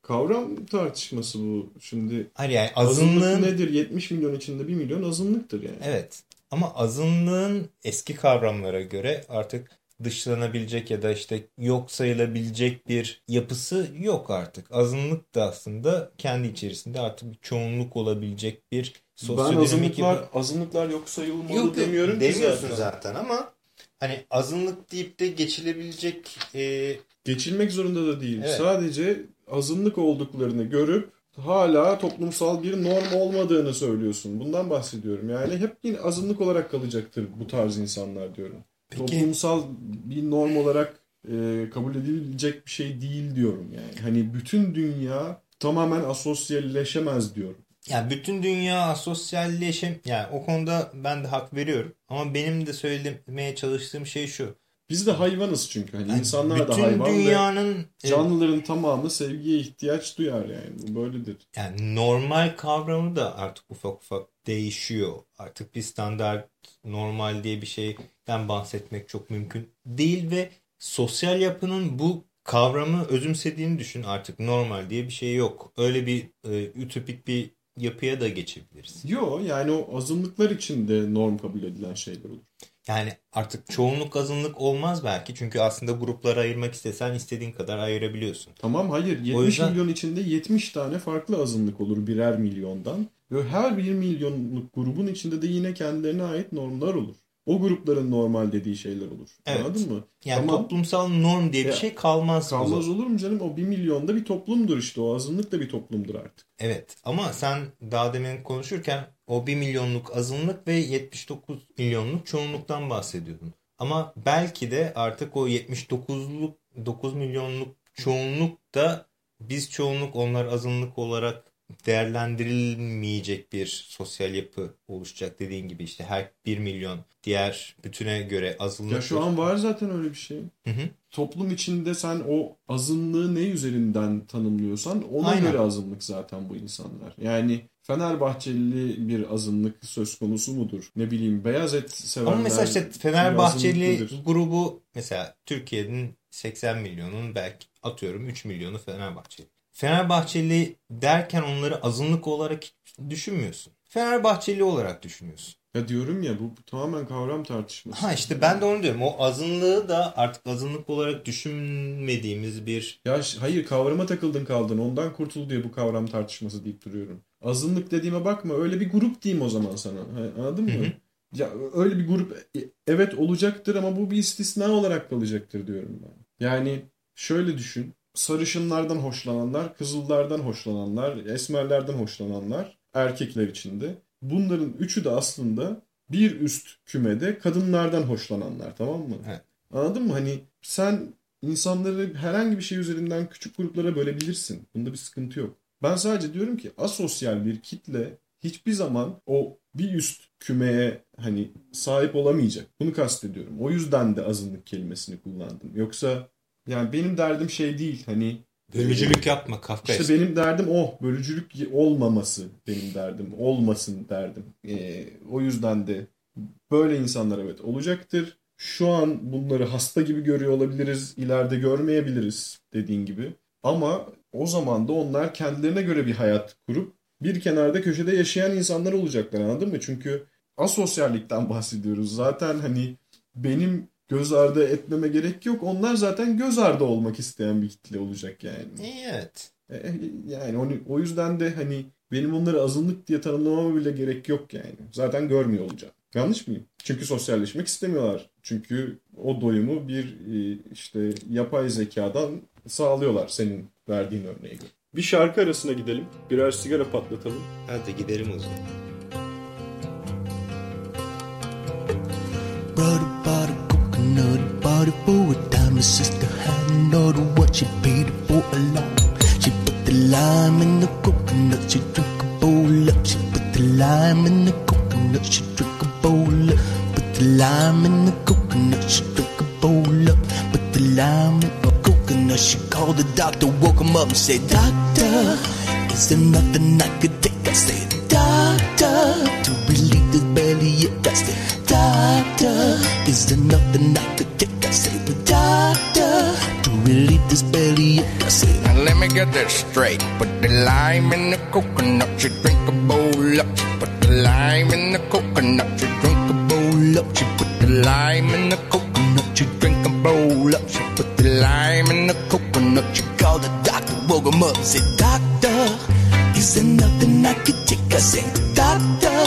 S1: Kavram tartışması bu. Şimdi
S2: Hayır yani azınlığın... azınlık
S1: nedir? 70 milyon içinde 1 milyon azınlıktır yani.
S2: Evet. Ama azınlığın eski kavramlara göre artık dışlanabilecek ya da işte yok sayılabilecek bir yapısı yok artık. Azınlık da aslında kendi içerisinde artık bir çoğunluk olabilecek bir
S1: sosyodinamik... Ben azınlıklar, gibi... azınlıklar yok sayılmalı yok, demiyorum
S2: demiyorsun zaten. zaten ama hani azınlık deyip de geçilebilecek... E...
S1: Geçilmek zorunda da değil. Evet. Sadece azınlık olduklarını görüp hala toplumsal bir norm olmadığını söylüyorsun. Bundan bahsediyorum. Yani hep yine azınlık olarak kalacaktır bu tarz insanlar diyorum. Peki. Toplumsal bir norm olarak e, kabul edilecek bir şey değil diyorum yani. Hani bütün dünya tamamen asosyalleşemez diyorum.
S2: Yani bütün dünya asosyalleşem yani o konuda ben de hak veriyorum. Ama benim de söylemeye çalıştığım şey şu.
S1: Biz de hayvanız çünkü. Hani yani insanlar da hayvan dünyanın, ve canlıların tamamı sevgiye ihtiyaç duyar yani. Bu böyledir.
S2: Yani normal kavramı da artık ufak ufak değişiyor. Artık bir standart normal diye bir şeyden bahsetmek çok mümkün değil ve sosyal yapının bu kavramı özümsediğini düşün artık normal diye bir şey yok. Öyle bir e, ütopik bir yapıya da geçebiliriz.
S1: Yok yani o azınlıklar için de norm kabul edilen şeyler olur.
S2: Yani artık çoğunluk azınlık olmaz belki. Çünkü aslında gruplara ayırmak istesen istediğin kadar ayırabiliyorsun.
S1: Tamam hayır 70 yüzden... milyon içinde 70 tane farklı azınlık olur birer milyondan. Ve her bir milyonluk grubun içinde de yine kendilerine ait normlar olur. O grupların normal dediği şeyler olur. Evet. Anladın mı?
S3: Yani tamam. toplumsal norm diye bir şey kalmaz.
S1: Kalmaz olur mu canım? O bir milyonda bir toplumdur işte. O azınlık da bir toplumdur artık.
S3: Evet ama sen daha demin konuşurken o bir milyonluk azınlık ve 79 milyonluk çoğunluktan bahsediyordun. Ama belki de artık o 79'luk 9 milyonluk çoğunluk da biz çoğunluk onlar azınlık olarak değerlendirilmeyecek bir sosyal yapı oluşacak dediğin gibi işte her 1 milyon diğer bütüne göre azınlık.
S1: Ya şu an var zaten öyle bir şey. Hı hı. Toplum içinde sen o azınlığı ne üzerinden tanımlıyorsan ona Aynen. göre azınlık zaten bu insanlar. Yani Fenerbahçeli bir azınlık söz konusu mudur? Ne bileyim beyaz et sevenler.
S3: Ama mesela işte Fenerbahçeli grubu mesela Türkiye'nin 80 milyonun belki atıyorum 3 milyonu Fenerbahçeli. Fenerbahçeli derken onları azınlık olarak düşünmüyorsun. Fenerbahçeli olarak düşünüyorsun.
S1: Ya diyorum ya bu tamamen kavram tartışması.
S3: Ha işte ben de onu diyorum. O azınlığı da artık azınlık olarak düşünmediğimiz bir...
S1: Ya hayır kavrama takıldın kaldın ondan kurtul diye bu kavram tartışması deyip duruyorum. Azınlık dediğime bakma öyle bir grup diyeyim o zaman sana. Anladın mı? Hı hı. Ya öyle bir grup e, evet olacaktır ama bu bir istisna olarak kalacaktır diyorum ben. Yani şöyle düşün sarışınlardan hoşlananlar, kızıllardan hoşlananlar, esmerlerden hoşlananlar erkekler içinde. Bunların üçü de aslında bir üst kümede kadınlardan hoşlananlar tamam mı? Evet. Anladın mı? Hani sen insanları herhangi bir şey üzerinden küçük gruplara bölebilirsin. Bunda bir sıkıntı yok. Ben sadece diyorum ki asosyal bir kitle hiçbir zaman o bir üst kümeye hani sahip olamayacak. Bunu kastediyorum. O yüzden de azınlık kelimesini kullandım. Yoksa yani benim derdim şey değil hani
S3: Bölücülük yapma Kafka.
S1: İşte benim derdim o. Bölücülük olmaması benim derdim. Olmasın derdim. Ee, o yüzden de böyle insanlar evet olacaktır. Şu an bunları hasta gibi görüyor olabiliriz. ileride görmeyebiliriz dediğin gibi. Ama o zaman da onlar kendilerine göre bir hayat kurup bir kenarda köşede yaşayan insanlar olacaklar anladın mı? Çünkü asosyallikten bahsediyoruz. Zaten hani benim göz ardı etmeme gerek yok. Onlar zaten göz ardı olmak isteyen bir kitle olacak yani.
S3: Evet.
S1: E, e, yani onu, o yüzden de hani benim onları azınlık diye tanımlamama bile gerek yok yani. Zaten görmüyor olacağım. Yanlış mıyım? Çünkü sosyalleşmek istemiyorlar. Çünkü o doyumu bir e, işte yapay zekadan sağlıyorlar senin verdiğin örneğe göre. Bir şarkı arasına gidelim. Birer sigara patlatalım.
S3: Hadi gidelim o zaman. The sister had know the what she paid for a lot. She put the lime in the coconut. She drink a bowl up. She put the lime in the coconut. She drink a bowl up. Put the lime in the coconut. She drink a bowl up. Put the lime in the coconut. She called the doctor, woke him up and said, Doctor, is there nothing I could take? I said, Doctor, to relieve this belly, yeah, I said, Doctor, is there nothing I could take? Relieve this belly. I say, now let me get this straight. Put the lime in the coconut, you drink a bowl up. Put the lime in the coconut, you drink a bowl up. She put the lime in the coconut, you drink a bowl up. She put the lime in the coconut, you call the doctor, woke him up, say, doctor, is there nothing I could take? I say, doctor,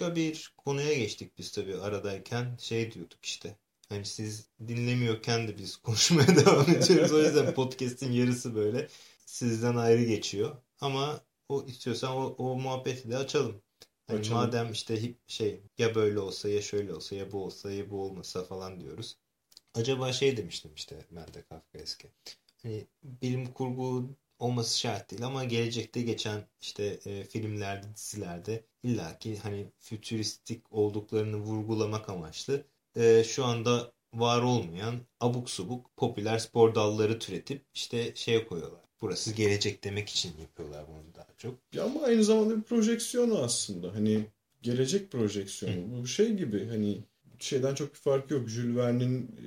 S2: Başka bir konuya geçtik biz tabii aradayken. Şey diyorduk işte. Hani siz dinlemiyorken de biz konuşmaya devam ediyoruz. O yüzden podcast'in yarısı böyle sizden ayrı geçiyor. Ama o istiyorsan o, o muhabbeti de açalım. Hani açalım. madem işte şey ya böyle olsa ya şöyle olsa ya bu olsa ya bu olmasa falan diyoruz. Acaba şey demiştim işte ben de Kafkaeski. Hani bilim kurgu olması şart değil ama gelecekte geçen işte e, filmlerde, dizilerde illaki hani fütüristik olduklarını vurgulamak amaçlı e, şu anda var olmayan abuk subuk popüler spor dalları türetip işte şey koyuyorlar. Burası gelecek demek için yapıyorlar bunu daha çok.
S1: Ya ama aynı zamanda bir projeksiyonu aslında. Hani gelecek projeksiyonu. Hı. Bu şey gibi hani şeyden çok bir fark yok. Jules Verne'in e,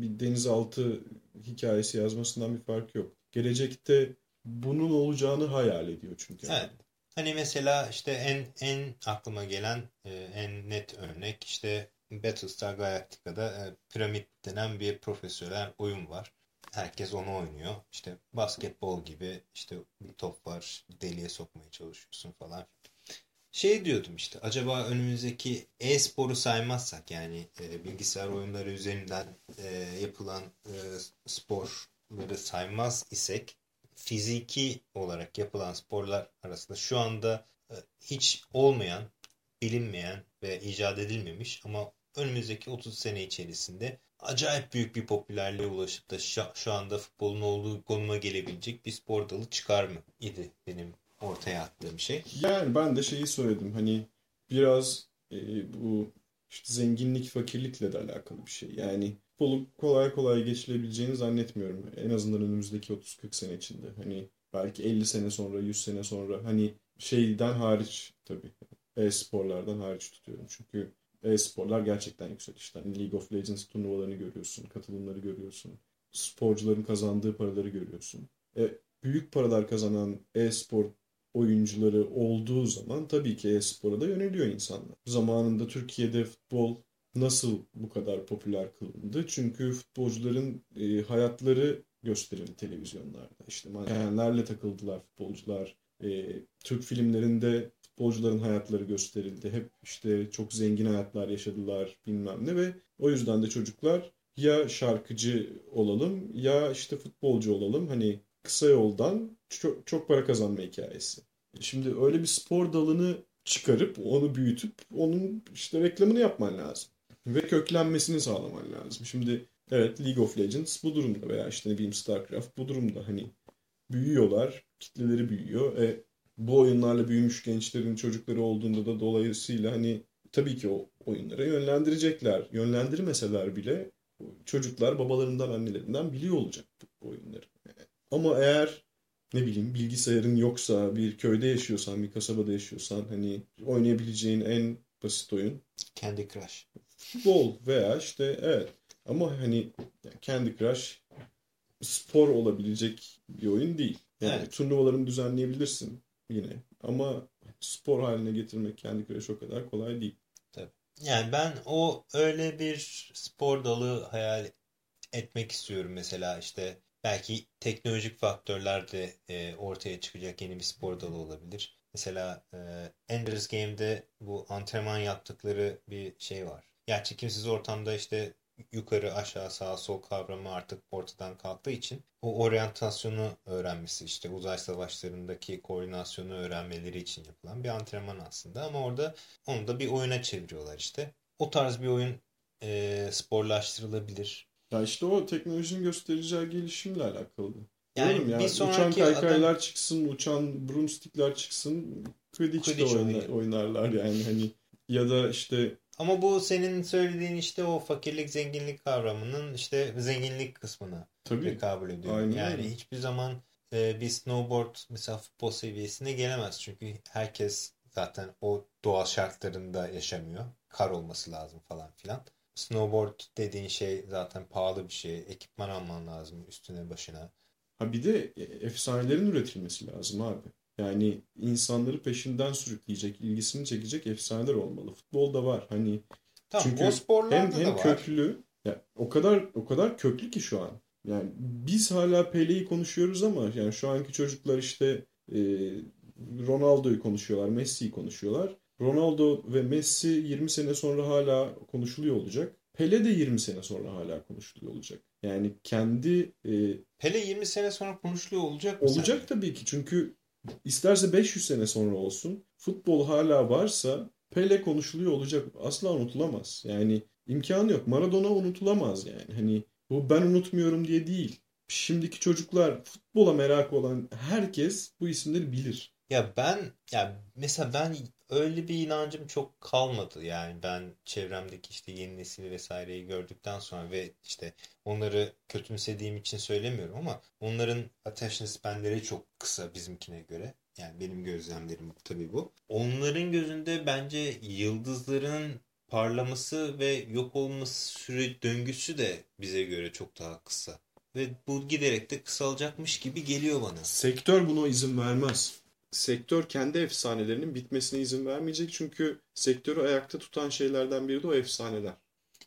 S1: bir denizaltı hikayesi yazmasından bir fark yok. Gelecekte bunun olacağını hayal ediyor çünkü.
S2: Evet. Hani mesela işte en en aklıma gelen e, en net örnek işte Battlestar Galactica'da e, piramit denen bir profesyonel oyun var. Herkes onu oynuyor. İşte basketbol gibi işte bir top var deliye sokmaya çalışıyorsun falan. Şey diyordum işte acaba önümüzdeki e-sporu saymazsak yani e, bilgisayar oyunları üzerinden e, yapılan e, sporları saymaz isek fiziki olarak yapılan sporlar arasında şu anda e, hiç olmayan, bilinmeyen ve icat edilmemiş ama önümüzdeki 30 sene içerisinde acayip büyük bir popülerliğe ulaşıp da şu, anda futbolun olduğu konuma gelebilecek bir spor dalı çıkar mı idi benim ortaya attığım şey.
S1: Yani ben de şeyi söyledim hani biraz e, bu işte zenginlik fakirlikle de alakalı bir şey. Yani futbolu kolay kolay geçilebileceğini zannetmiyorum. En azından önümüzdeki 30-40 sene içinde. Hani belki 50 sene sonra, 100 sene sonra hani şeyden hariç tabii e-sporlardan hariç tutuyorum. Çünkü e-sporlar gerçekten yükselişte. Hani League of Legends turnuvalarını görüyorsun, katılımları görüyorsun. Sporcuların kazandığı paraları görüyorsun. E, büyük paralar kazanan e-spor oyuncuları olduğu zaman tabii ki e-spora da yöneliyor insanlar. Zamanında Türkiye'de futbol nasıl bu kadar popüler kılındı? Çünkü futbolcuların e, hayatları gösterildi televizyonlarda. İşte mankenlerle takıldılar futbolcular. E, Türk filmlerinde futbolcuların hayatları gösterildi. Hep işte çok zengin hayatlar yaşadılar bilmem ne ve o yüzden de çocuklar ya şarkıcı olalım ya işte futbolcu olalım. Hani kısa yoldan çok, çok para kazanma hikayesi. Şimdi öyle bir spor dalını çıkarıp onu büyütüp onun işte reklamını yapman lazım. Ve köklenmesini sağlaman lazım. Şimdi evet League of Legends bu durumda veya işte ne bileyim StarCraft bu durumda hani büyüyorlar, kitleleri büyüyor. E, bu oyunlarla büyümüş gençlerin çocukları olduğunda da dolayısıyla hani tabii ki o oyunlara yönlendirecekler. Yönlendirmeseler bile çocuklar babalarından annelerinden biliyor olacak bu oyunları. Ama eğer ne bileyim bilgisayarın yoksa bir köyde yaşıyorsan bir kasabada yaşıyorsan hani oynayabileceğin en basit oyun
S2: Candy Crush.
S1: Futbol veya işte evet ama hani Candy Crush spor olabilecek bir oyun değil. Yani evet. turnuvalarını düzenleyebilirsin yine ama spor haline getirmek Candy Crush o kadar kolay değil.
S2: Tabii. Yani ben o öyle bir spor dalı hayal etmek istiyorum mesela işte belki teknolojik faktörler de e, ortaya çıkacak yeni bir spor dalı olabilir. Mesela e, Ender's Game'de bu antrenman yaptıkları bir şey var. Yani çekimsiz ortamda işte yukarı aşağı sağ sol kavramı artık ortadan kalktığı için o oryantasyonu öğrenmesi işte uzay savaşlarındaki koordinasyonu öğrenmeleri için yapılan bir antrenman aslında ama orada onu da bir oyuna çeviriyorlar işte. O tarz bir oyun e, sporlaştırılabilir.
S1: Ya işte o teknolojinin göstereceği gelişimle alakalı. Yani ya, bir sonraki uçan kaykaylar adam... çıksın, uçan broomstickler çıksın, Quidditch'te oynar, oynarlar yani hani ya da işte
S2: ama bu senin söylediğin işte o fakirlik zenginlik kavramının işte zenginlik kısmına Tabii. tekabül ediyor. Aynen. Yani hiçbir zaman e, bir snowboard mesela futbol seviyesine gelemez. Çünkü herkes zaten o doğal şartlarında yaşamıyor. Kar olması lazım falan filan. Snowboard dediğin şey zaten pahalı bir şey. Ekipman alman lazım üstüne başına.
S1: Ha bir de e, efsanelerin üretilmesi lazım abi. Yani insanları peşinden sürükleyecek, ilgisini çekecek efsaneler olmalı. Futbolda var. Hani
S2: tamam, çünkü o sporlarda hem,
S1: hem
S2: da
S1: köklü ya o kadar o kadar köklü ki şu an. Yani biz hala Pele'yi konuşuyoruz ama yani şu anki çocuklar işte e, Ronaldo'yu konuşuyorlar, Messi'yi konuşuyorlar. Ronaldo ve Messi 20 sene sonra hala konuşuluyor olacak. Pele de 20 sene sonra hala konuşuluyor olacak. Yani kendi... E,
S2: Pele 20 sene sonra konuşuluyor olacak mı?
S1: Olacak sence? tabii ki çünkü isterse 500 sene sonra olsun futbol hala varsa Pele konuşuluyor olacak. Asla unutulamaz. Yani imkanı yok. Maradona unutulamaz yani. Hani bu ben unutmuyorum diye değil. Şimdiki çocuklar futbola merak olan herkes bu isimleri bilir.
S2: Ya ben ya mesela ben öyle bir inancım çok kalmadı yani ben çevremdeki işte yeni nesili vesaireyi gördükten sonra ve işte onları kötümsediğim için söylemiyorum ama onların attention spanleri çok kısa bizimkine göre. Yani benim gözlemlerim tabii bu. Onların gözünde bence yıldızların parlaması ve yok olması süre döngüsü de bize göre çok daha kısa. Ve bu giderek de kısalacakmış gibi geliyor bana.
S1: Sektör buna izin vermez. Sektör kendi efsanelerinin bitmesine izin vermeyecek. Çünkü sektörü ayakta tutan şeylerden biri de o efsaneler.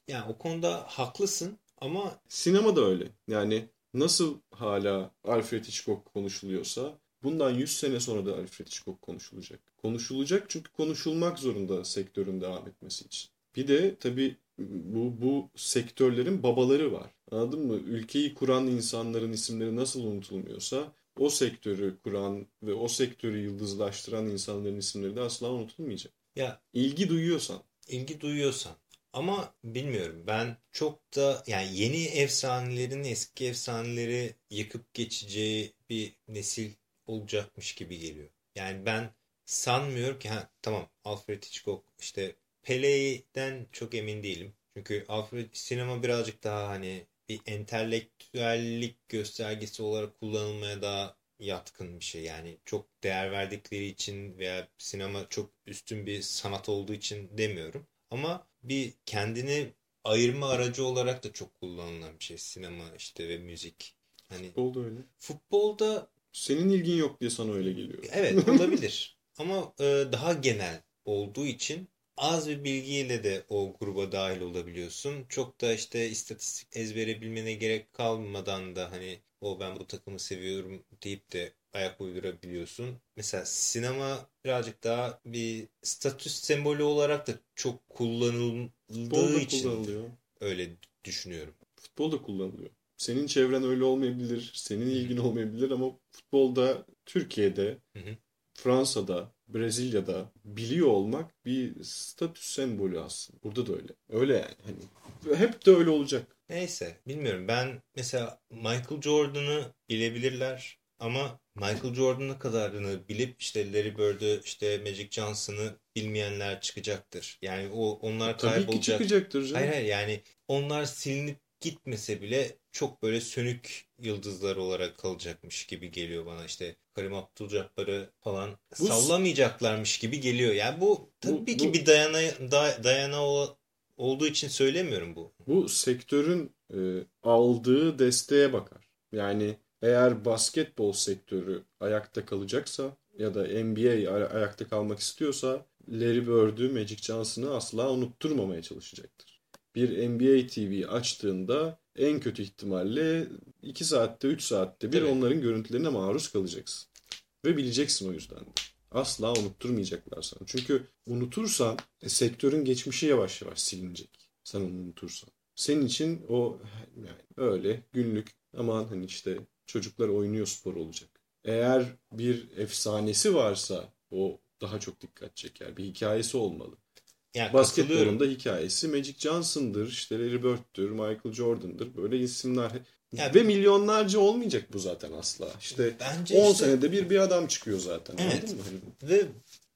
S2: Yani o konuda haklısın ama...
S1: Sinema da öyle. Yani nasıl hala Alfred Hitchcock konuşuluyorsa bundan 100 sene sonra da Alfred Hitchcock konuşulacak. Konuşulacak çünkü konuşulmak zorunda sektörün devam etmesi için. Bir de tabii bu, bu sektörlerin babaları var. Anladın mı? Ülkeyi kuran insanların isimleri nasıl unutulmuyorsa o sektörü kuran ve o sektörü yıldızlaştıran insanların isimleri de asla unutulmayacak.
S2: Ya
S1: ilgi duyuyorsan.
S2: İlgi duyuyorsan. Ama bilmiyorum ben çok da yani yeni efsanelerin eski efsaneleri yıkıp geçeceği bir nesil olacakmış gibi geliyor. Yani ben sanmıyorum ki ha, tamam Alfred Hitchcock işte Pele'den çok emin değilim. Çünkü Alfred sinema birazcık daha hani bir entelektüellik göstergesi olarak kullanılmaya daha yatkın bir şey. Yani çok değer verdikleri için veya sinema çok üstün bir sanat olduğu için demiyorum. Ama bir kendini ayırma aracı olarak da çok kullanılan bir şey. Sinema işte ve müzik. Hani
S1: Futbolda öyle.
S2: Futbolda
S1: senin ilgin yok diye sana öyle geliyor.
S2: Evet olabilir. Ama e, daha genel olduğu için az bir bilgiyle de o gruba dahil olabiliyorsun. Çok da işte istatistik ezbere bilmene gerek kalmadan da hani o ben bu takımı seviyorum deyip de ayak uydurabiliyorsun. Mesela sinema birazcık daha bir statüs sembolü olarak da çok kullanıldığı için kullanılıyor. öyle düşünüyorum.
S1: Futbolda kullanılıyor. Senin çevren öyle olmayabilir, senin ilgin olmayabilir ama futbolda Türkiye'de, hı hı. Fransa'da, Brezilya'da biliyor olmak bir statüs sembolü aslında. Burada da öyle. Öyle yani. Hani hep de öyle olacak.
S2: Neyse bilmiyorum. Ben mesela Michael Jordan'ı bilebilirler ama Michael Jordan'ı kadarını bilip işte Larry Bird'ü işte Magic Johnson'ı bilmeyenler çıkacaktır. Yani o onlar kaybolacak. Tabii ki
S1: çıkacaktır canım.
S2: Hayır hayır yani onlar silinip gitmese bile çok böyle sönük yıldızlar olarak kalacakmış gibi geliyor bana işte Karim Abdul-Jabbar'ı falan bu, sallamayacaklarmış gibi geliyor. Yani bu tabii bu, ki bu, bir dayana da, dayana olduğu için söylemiyorum bu.
S1: Bu sektörün e, aldığı desteğe bakar. Yani eğer basketbol sektörü ayakta kalacaksa ya da NBA ayakta kalmak istiyorsa Larry Bird'ü, Magic Johnson'ı asla unutturmamaya çalışacaktır. Bir NBA TV açtığında en kötü ihtimalle 2 saatte 3 saatte bir evet. onların görüntülerine maruz kalacaksın. Ve bileceksin o yüzden de. Asla unutturmayacaklar sana. Çünkü unutursan e, sektörün geçmişi yavaş yavaş silinecek. Sen onu unutursan. Senin için o yani öyle günlük aman hani işte çocuklar oynuyor spor olacak. Eğer bir efsanesi varsa o daha çok dikkat çeker. Bir hikayesi olmalı. Yani Basketbolun da hikayesi Magic Johnson'dır, işte Larry Bird'tür, Michael Jordan'dır. Böyle isimler. Yani, Ve milyonlarca olmayacak bu zaten asla. İşte Bence 10 işte, senede bir bir adam çıkıyor zaten.
S2: Evet. Ve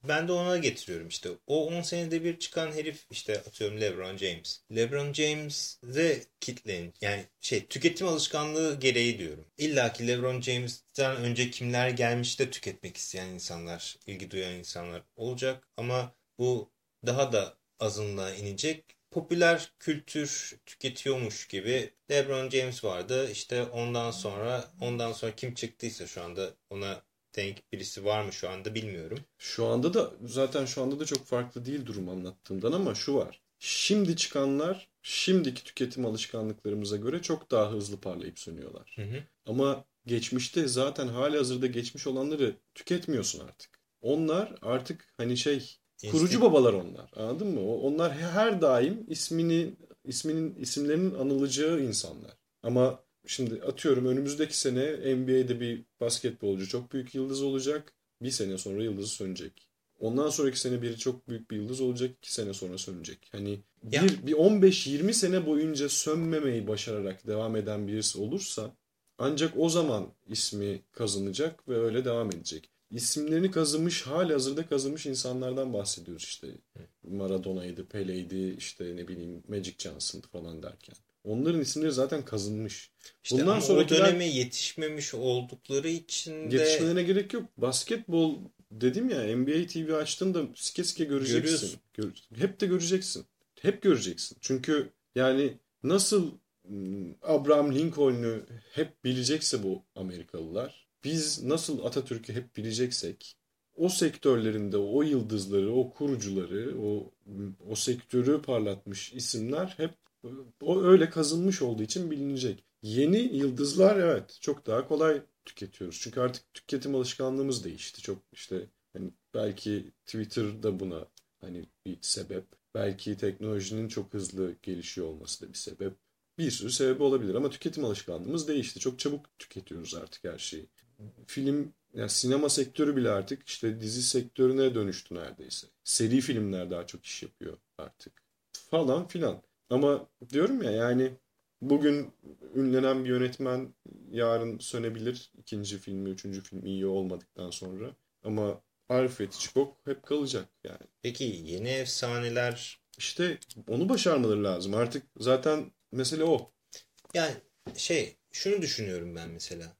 S2: ben de ona getiriyorum işte. O 10 senede bir çıkan herif işte atıyorum LeBron James. LeBron James'e kitleyin. Yani şey tüketim alışkanlığı gereği diyorum. İlla ki LeBron James'ten önce kimler gelmiş de tüketmek isteyen insanlar, ilgi duyan insanlar olacak. Ama bu daha da azınlığa inecek. Popüler kültür tüketiyormuş gibi LeBron James vardı. İşte ondan sonra ondan sonra kim çıktıysa şu anda ona denk birisi var mı şu anda bilmiyorum.
S1: Şu anda da zaten şu anda da çok farklı değil durum anlattığımdan ama şu var. Şimdi çıkanlar şimdiki tüketim alışkanlıklarımıza göre çok daha hızlı parlayıp sönüyorlar. Hı hı. Ama geçmişte zaten hali hazırda geçmiş olanları tüketmiyorsun artık. onlar artık hani şey kurucu babalar onlar. Anladın mı? Onlar her daim ismini isminin isimlerinin anılacağı insanlar. Ama şimdi atıyorum önümüzdeki sene NBA'de bir basketbolcu çok büyük yıldız olacak. Bir sene sonra yıldızı sönecek. Ondan sonraki sene biri çok büyük bir yıldız olacak. iki sene sonra sönecek. Hani ya. bir, bir 15-20 sene boyunca sönmemeyi başararak devam eden birisi olursa ancak o zaman ismi kazanacak ve öyle devam edecek. İsimlerini kazımış, hali hazırda kazımış insanlardan bahsediyoruz işte. Maradona'ydı, Pele'ydi, işte ne bileyim Magic Johnson'dı falan derken. Onların isimleri zaten kazınmış.
S2: İşte Bundan sonra o döneme yetişmemiş oldukları için de...
S1: Yetişmelerine gerek yok. Basketbol dedim ya NBA TV açtığında sike sike göreceksin. Gör, hep de göreceksin. Hep göreceksin. Çünkü yani nasıl hmm, Abraham Lincoln'u hep bilecekse bu Amerikalılar biz nasıl Atatürk'ü hep bileceksek o sektörlerinde o yıldızları, o kurucuları, o o sektörü parlatmış isimler hep o öyle kazınmış olduğu için bilinecek. Yeni yıldızlar evet çok daha kolay tüketiyoruz. Çünkü artık tüketim alışkanlığımız değişti. Çok işte hani belki Twitter da buna hani bir sebep. Belki teknolojinin çok hızlı gelişiyor olması da bir sebep. Bir sürü sebebi olabilir ama tüketim alışkanlığımız değişti. Çok çabuk tüketiyoruz artık her şeyi. Film yani sinema sektörü bile artık işte dizi sektörüne dönüştü neredeyse. Seri filmler daha çok iş yapıyor artık. Falan filan. Ama diyorum ya yani bugün ünlenen bir yönetmen yarın sönebilir. ikinci filmi, üçüncü film iyi olmadıktan sonra. Ama Alfred Hitchcock hep kalacak yani.
S2: Peki yeni efsaneler...
S1: işte onu başarmaları lazım. Artık zaten mesele o.
S2: Yani şey şunu düşünüyorum ben mesela.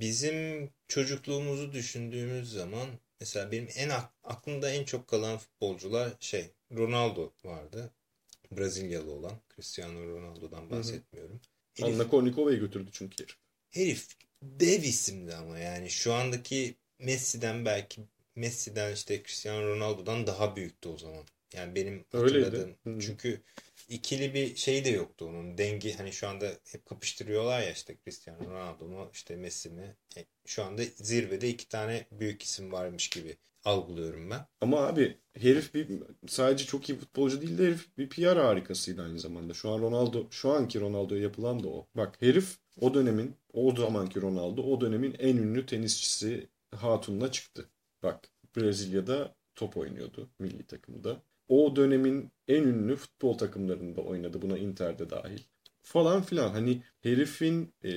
S2: Bizim çocukluğumuzu düşündüğümüz zaman mesela benim en aklımda en çok kalan futbolcular şey Ronaldo vardı. Brezilyalı olan Cristiano Ronaldo'dan bahsetmiyorum.
S1: Herif, Anna Kournikova'yı götürdü çünkü herif.
S2: Herif dev isimdi ama yani şu andaki Messi'den belki Messi'den işte Cristiano Ronaldo'dan daha büyüktü o zaman. Yani benim hatırladığım. Öyleydi. Çünkü ikili bir şey de yoktu onun. Dengi hani şu anda hep kapıştırıyorlar ya işte Cristiano Ronaldo mu işte Messi mi. E, şu anda zirvede iki tane büyük isim varmış gibi algılıyorum ben.
S1: Ama abi herif bir sadece çok iyi futbolcu değil de herif bir PR harikasıydı aynı zamanda. Şu an Ronaldo, şu anki Ronaldo'ya yapılan da o. Bak herif o dönemin, o zamanki Ronaldo o dönemin en ünlü tenisçisi Hatun'la çıktı. Bak Brezilya'da top oynuyordu milli takımda. O dönemin en ünlü futbol takımlarında oynadı. Buna Inter'de dahil. Falan filan. Hani herifin e,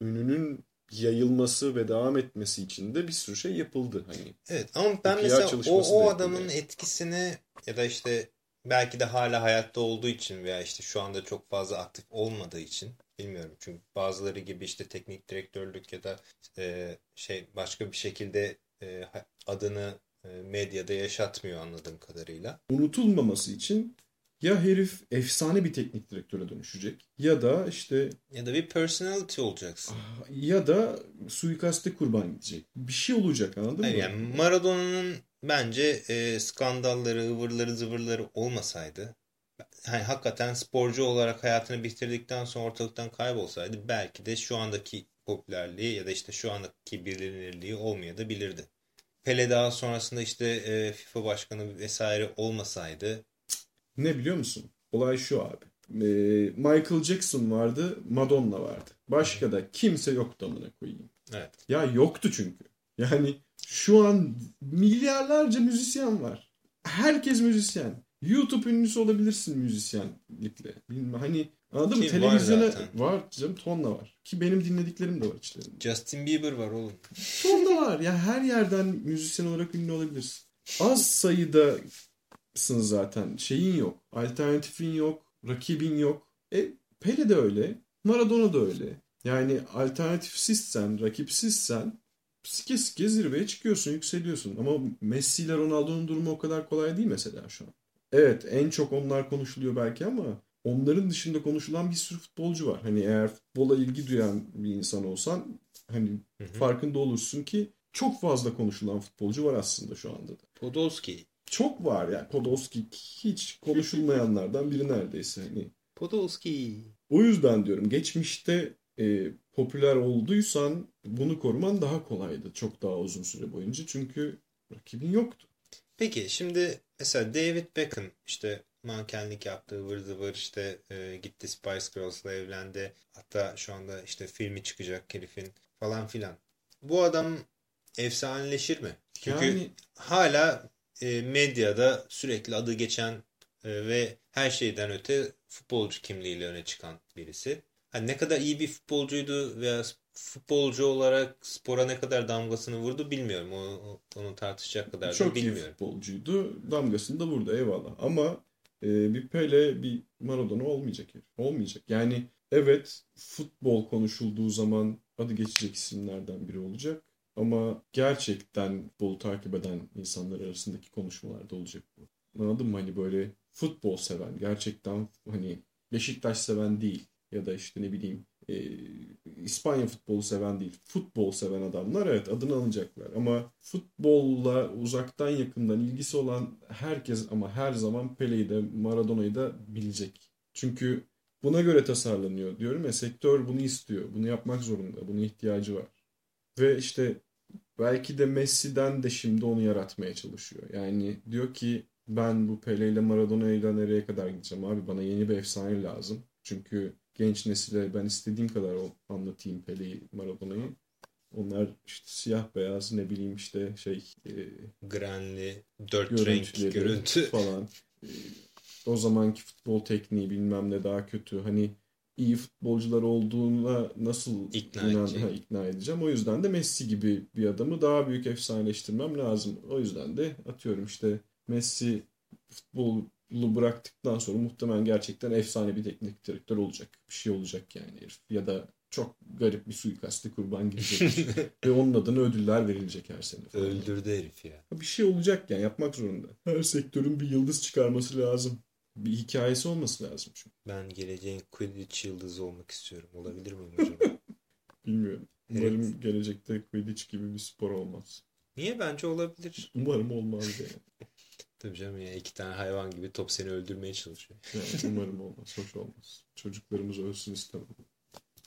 S1: ününün yayılması ve devam etmesi için de bir sürü şey yapıldı. Hani
S2: evet ama ben mesela o, o adamın yani. etkisini ya da işte belki de hala hayatta olduğu için veya işte şu anda çok fazla aktif olmadığı için bilmiyorum. Çünkü bazıları gibi işte teknik direktörlük ya da e, şey başka bir şekilde e, adını medyada yaşatmıyor anladığım kadarıyla.
S1: Unutulmaması için ya herif efsane bir teknik direktöre dönüşecek ya da işte
S2: ya da bir personality olacaksın.
S1: Ah, ya da suikaste kurban gidecek. Bir şey olacak anladın Hayır, mı?
S2: Yani Maradona'nın bence e, skandalları, ıvırları, zıvırları olmasaydı hani hakikaten sporcu olarak hayatını bitirdikten sonra ortalıktan kaybolsaydı belki de şu andaki popülerliği ya da işte şu andaki bilinirliği olmayabilirdi. Pele daha sonrasında işte e, FIFA başkanı vesaire olmasaydı
S1: ne biliyor musun? Olay şu abi. Ee, Michael Jackson vardı, Madonna vardı. Başka da kimse yoktu amına koyayım.
S2: Evet.
S1: Ya yoktu çünkü. Yani şu an milyarlarca müzisyen var. Herkes müzisyen. YouTube ünlüsü olabilirsin müzisyenlikle. Bilmem hani anladın mı? Televizyona var, var canım tonla var. Ki benim dinlediklerim de var içlerinde.
S2: Justin Bieber var oğlum.
S1: Tonla var. Yani her yerden müzisyen olarak ünlü olabilirsin. Az sayıda sın zaten. Şeyin yok. Alternatifin yok. Rakibin yok. E Pele de öyle. Maradona da öyle. Yani alternatifsizsen, rakipsizsen sike sike zirveye çıkıyorsun, yükseliyorsun. Ama Messi ile Ronaldo'nun durumu o kadar kolay değil mesela şu an. Evet en çok onlar konuşuluyor belki ama onların dışında konuşulan bir sürü futbolcu var. Hani eğer futbola ilgi duyan bir insan olsan hani hı hı. farkında olursun ki çok fazla konuşulan futbolcu var aslında şu anda da.
S2: Podolski
S1: çok var yani Podolski hiç konuşulmayanlardan biri neredeyse. Hani.
S2: Podolski.
S1: O yüzden diyorum geçmişte e, popüler olduysan bunu koruman daha kolaydı çok daha uzun süre boyunca. Çünkü Rakibin yoktu.
S2: Peki şimdi mesela David Beckham işte mankenlik yaptı, ıvır zıvır işte e, gitti Spice Girls'la evlendi. Hatta şu anda işte filmi çıkacak herifin falan filan. Bu adam efsaneleşir mi? Çünkü yani... hala e, medyada sürekli adı geçen e, ve her şeyden öte futbolcu kimliğiyle öne çıkan birisi. Hani ne kadar iyi bir futbolcuydu veya futbolcu olarak spora ne kadar damgasını vurdu bilmiyorum. Onu, onu tartışacak kadar
S1: Çok
S2: da bilmiyorum.
S1: Çok iyi futbolcuydu. Damgasını da vurdu eyvallah. Ama e, bir Pele bir Maradona olmayacak herif. Olmayacak. Yani evet futbol konuşulduğu zaman adı geçecek isimlerden biri olacak. Ama gerçekten futbolu takip eden insanlar arasındaki konuşmalarda olacak bu. Anladın mı? Hani böyle futbol seven, gerçekten hani Beşiktaş seven değil ya da işte ne bileyim e, İspanya futbolu seven değil, futbol seven adamlar evet adını alacaklar. Ama futbolla uzaktan yakından ilgisi olan herkes ama her zaman Pele'yi de Maradona'yı da bilecek. Çünkü buna göre tasarlanıyor diyorum ya sektör bunu istiyor. Bunu yapmak zorunda. Buna ihtiyacı var. Ve işte belki de Messi'den de şimdi onu yaratmaya çalışıyor. Yani diyor ki ben bu Pele ile Maradona'yla nereye kadar gideceğim abi bana yeni bir efsane lazım. Çünkü genç nesile ben istediğim kadar anlatayım Pele'yi, Maradona'yı. Onlar işte siyah beyaz ne bileyim işte şey e,
S2: granli dört renk görüntü
S1: falan. E, o zamanki futbol tekniği bilmem ne daha kötü. Hani iyi futbolcular olduğuna nasıl ikna, inan, ha, ikna edeceğim. O yüzden de Messi gibi bir adamı daha büyük efsaneleştirmem lazım. O yüzden de atıyorum işte Messi futbol bıraktıktan sonra muhtemelen gerçekten efsane bir teknik direktör olacak. Bir şey olacak yani herif. Ya da çok garip bir suikaste kurban gidecek. Ve onun adına ödüller verilecek her sene.
S2: Falan. Öldürdü herif ya.
S1: Bir şey olacak yani yapmak zorunda. Her sektörün bir yıldız çıkarması lazım. Bir hikayesi olması lazım çünkü.
S2: Ben geleceğin Quidditch yıldızı olmak istiyorum. Olabilir miyim hocam?
S1: Bilmiyorum. Umarım evet. gelecekte Quidditch gibi bir spor olmaz.
S2: Niye? Bence olabilir.
S1: Umarım olmaz yani.
S2: Tabii canım ya iki tane hayvan gibi top seni öldürmeye çalışıyor.
S1: Yani umarım olmaz. Hoş olmaz. Çocuklarımız ölsün istemem.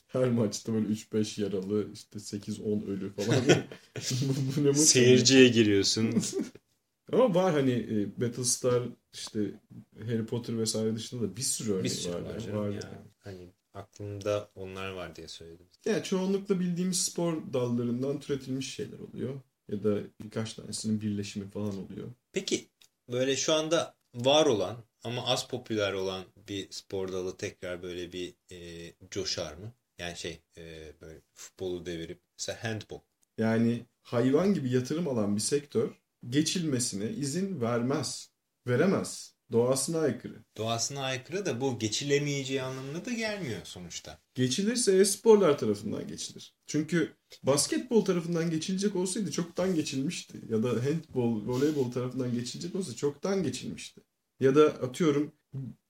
S1: Her maçta böyle 3-5 yaralı işte 8-10 ölü falan.
S2: bu, ne Seyirciye giriyorsun.
S1: Ama var hani e, Battlestar işte Harry Potter vesaire dışında da bir sürü örnek bir sürü var. var,
S2: var ya. Hani aklımda onlar var diye söyledim.
S1: Yani çoğunlukla bildiğimiz spor dallarından türetilmiş şeyler oluyor. Ya da birkaç tanesinin birleşimi falan oluyor.
S2: Peki böyle şu anda var olan ama az popüler olan bir spor dalı tekrar böyle bir e, coşar mı? Yani şey e, böyle futbolu devirip mesela handball.
S1: Yani hayvan gibi yatırım alan bir sektör geçilmesine izin vermez. Veremez. Doğasına aykırı.
S2: Doğasına aykırı da bu geçilemeyeceği anlamına da gelmiyor sonuçta.
S1: Geçilirse e-sporlar tarafından geçilir. Çünkü basketbol tarafından geçilecek olsaydı çoktan geçilmişti. Ya da handbol, voleybol tarafından geçilecek olsa çoktan geçilmişti. Ya da atıyorum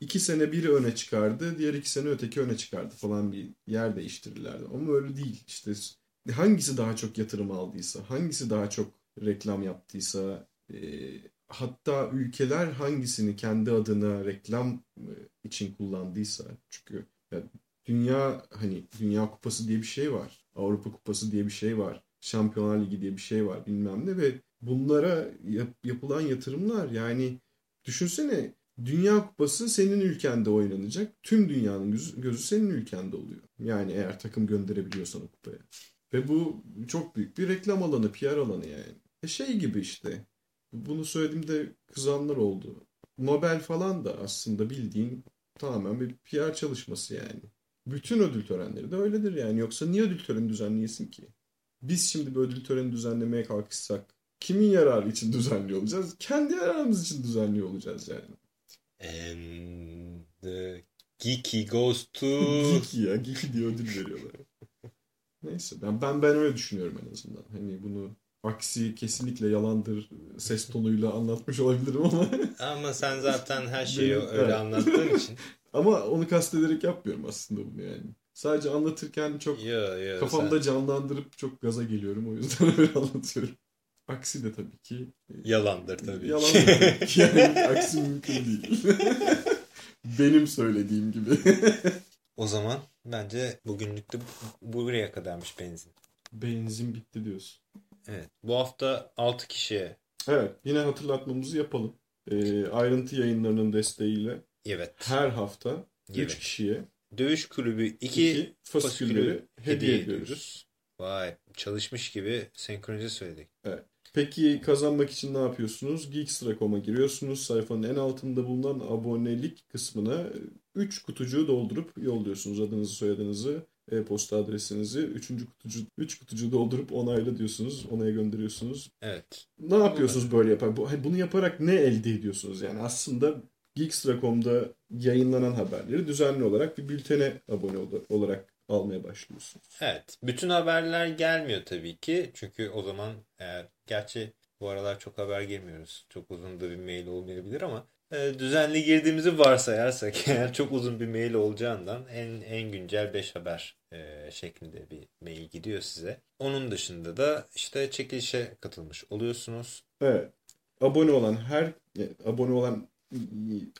S1: iki sene biri öne çıkardı, diğer iki sene öteki öne çıkardı falan bir yer değiştirirlerdi. Ama öyle değil. İşte hangisi daha çok yatırım aldıysa, hangisi daha çok reklam yaptıysa, e, hatta ülkeler hangisini kendi adına reklam e, için kullandıysa çünkü ya dünya hani dünya kupası diye bir şey var. Avrupa kupası diye bir şey var. Şampiyonlar Ligi diye bir şey var bilmem ne ve bunlara yap, yapılan yatırımlar yani düşünsene Dünya Kupası senin ülkende oynanacak. Tüm dünyanın gözü, gözü senin ülkende oluyor. Yani eğer takım gönderebiliyorsan o kupaya. Ve bu çok büyük bir reklam alanı, PR alanı yani. E şey gibi işte bunu söylediğimde kızanlar oldu. Nobel falan da aslında bildiğin tamamen bir PR çalışması yani. Bütün ödül törenleri de öyledir yani. Yoksa niye ödül töreni düzenleyesin ki? Biz şimdi bir ödül töreni düzenlemeye kalkışsak kimin yararı için düzenliyor olacağız? Kendi yararımız için düzenliyor olacağız yani.
S2: And the geeky goes to...
S1: geeky ya. Geeky diye ödül veriyorlar. Neyse ben, ben ben öyle düşünüyorum en azından. Hani bunu aksi kesinlikle yalandır ses tonuyla anlatmış olabilirim ama.
S2: ama sen zaten her şeyi Benim, öyle anlattığın için.
S1: ama onu kastederek yapmıyorum aslında bunu yani. Sadece anlatırken çok yo, yo, kafamda sen... canlandırıp çok gaza geliyorum. O yüzden öyle anlatıyorum. Aksi de tabii ki.
S2: E, Yalandır tabii.
S1: Yalandır tabii ki. Yani aksi mümkün değil. Benim söylediğim gibi.
S2: o zaman bence bugünlük de buraya kadarmış benzin.
S1: Benzin bitti diyorsun.
S2: Evet. Bu hafta 6 kişiye
S1: Evet yine hatırlatmamızı yapalım. E, ayrıntı yayınlarının desteğiyle
S2: Evet.
S1: her hafta 3
S2: Evet.
S1: kişiye
S2: Dövüş kulübü 2
S1: iki fasikülleri hediye ediyoruz.
S2: Vay çalışmış gibi senkronize söyledik.
S1: Peki kazanmak için ne yapıyorsunuz? Geekstra.com'a giriyorsunuz. Sayfanın en altında bulunan abonelik kısmına 3 kutucuğu doldurup yolluyorsunuz. Adınızı, soyadınızı, e-posta adresinizi. 3. kutucu 3 kutucuğu doldurup onayla diyorsunuz. Onaya gönderiyorsunuz.
S2: Evet.
S1: Ne yapıyorsunuz böyle yapar? Bu- Bunu yaparak ne elde ediyorsunuz? Yani aslında Geekstra.com'da yayınlanan haberleri düzenli olarak bir bültene abone ol- olarak almaya başlıyorsunuz.
S2: Evet. Bütün haberler gelmiyor tabii ki. Çünkü o zaman eğer gerçi bu aralar çok haber girmiyoruz. Çok uzun da bir mail olmayabilir ama düzenli girdiğimizi varsayarsak eğer çok uzun bir mail olacağından en en güncel 5 haber e, şeklinde bir mail gidiyor size. Onun dışında da işte çekilişe katılmış oluyorsunuz.
S1: Evet. Abone olan her e, abone olan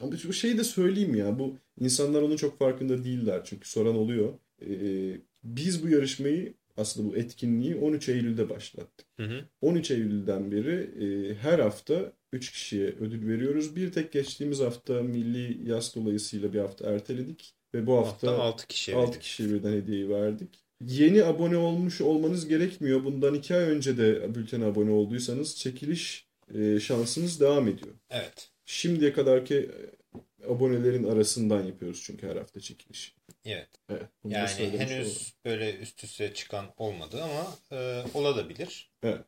S1: ama şu şeyi de söyleyeyim ya bu insanlar onun çok farkında değiller çünkü soran oluyor. Ee, biz bu yarışmayı aslında bu etkinliği 13 Eylül'de başlattık.
S2: Hı hı.
S1: 13 Eylül'den beri e, her hafta 3 kişiye ödül veriyoruz. Bir tek geçtiğimiz hafta milli yaz dolayısıyla bir hafta erteledik ve bu hafta
S2: Hafta 6 kişi.
S1: 6 kişiye birden hediyeyi verdik. Yeni abone olmuş olmanız gerekmiyor. Bundan 2 ay önce de bültene abone olduysanız çekiliş e, şansınız devam ediyor.
S2: Evet.
S1: Şimdiye kadarki e, abonelerin arasından yapıyoruz çünkü her hafta çekiliş.
S2: Evet.
S1: Evet,
S2: Yani henüz
S1: olalım.
S2: böyle üst üste çıkan olmadı ama e, olabilir.
S1: Evet.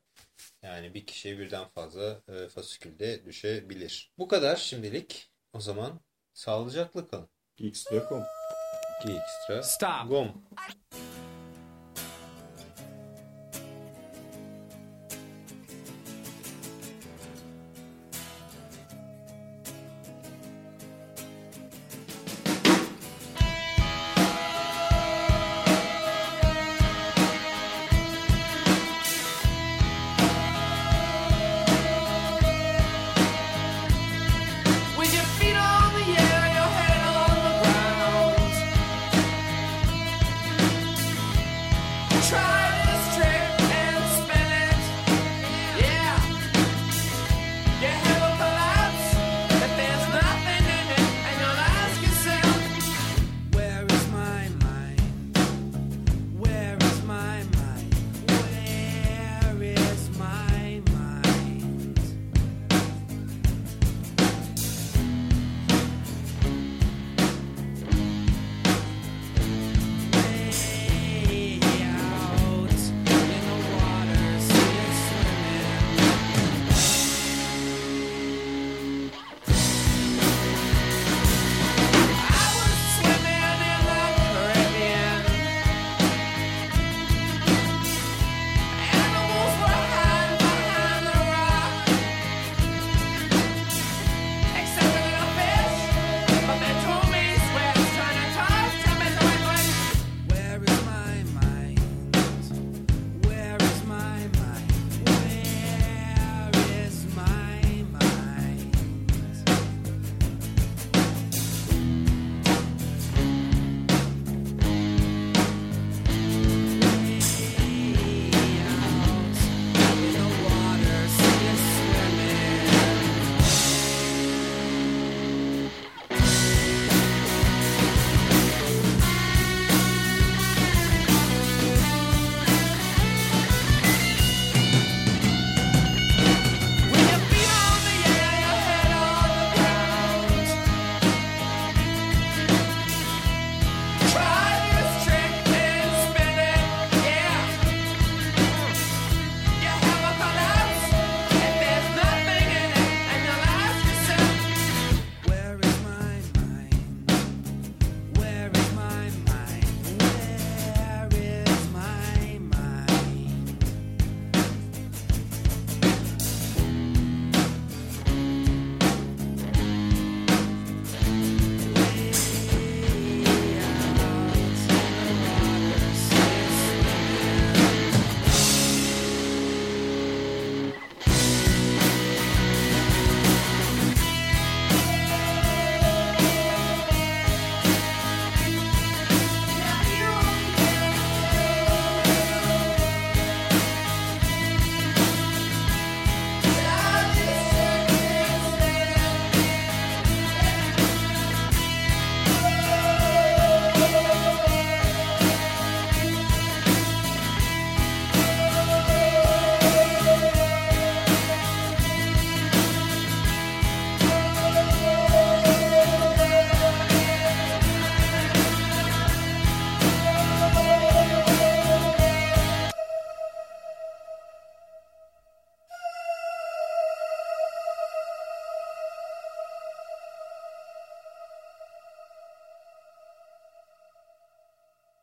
S2: Yani bir kişiye birden fazla e, fasikülde düşebilir. Bu kadar şimdilik. O zaman sağlıcakla kalın.
S1: Geeks.com
S2: Geekstra.
S4: Stop.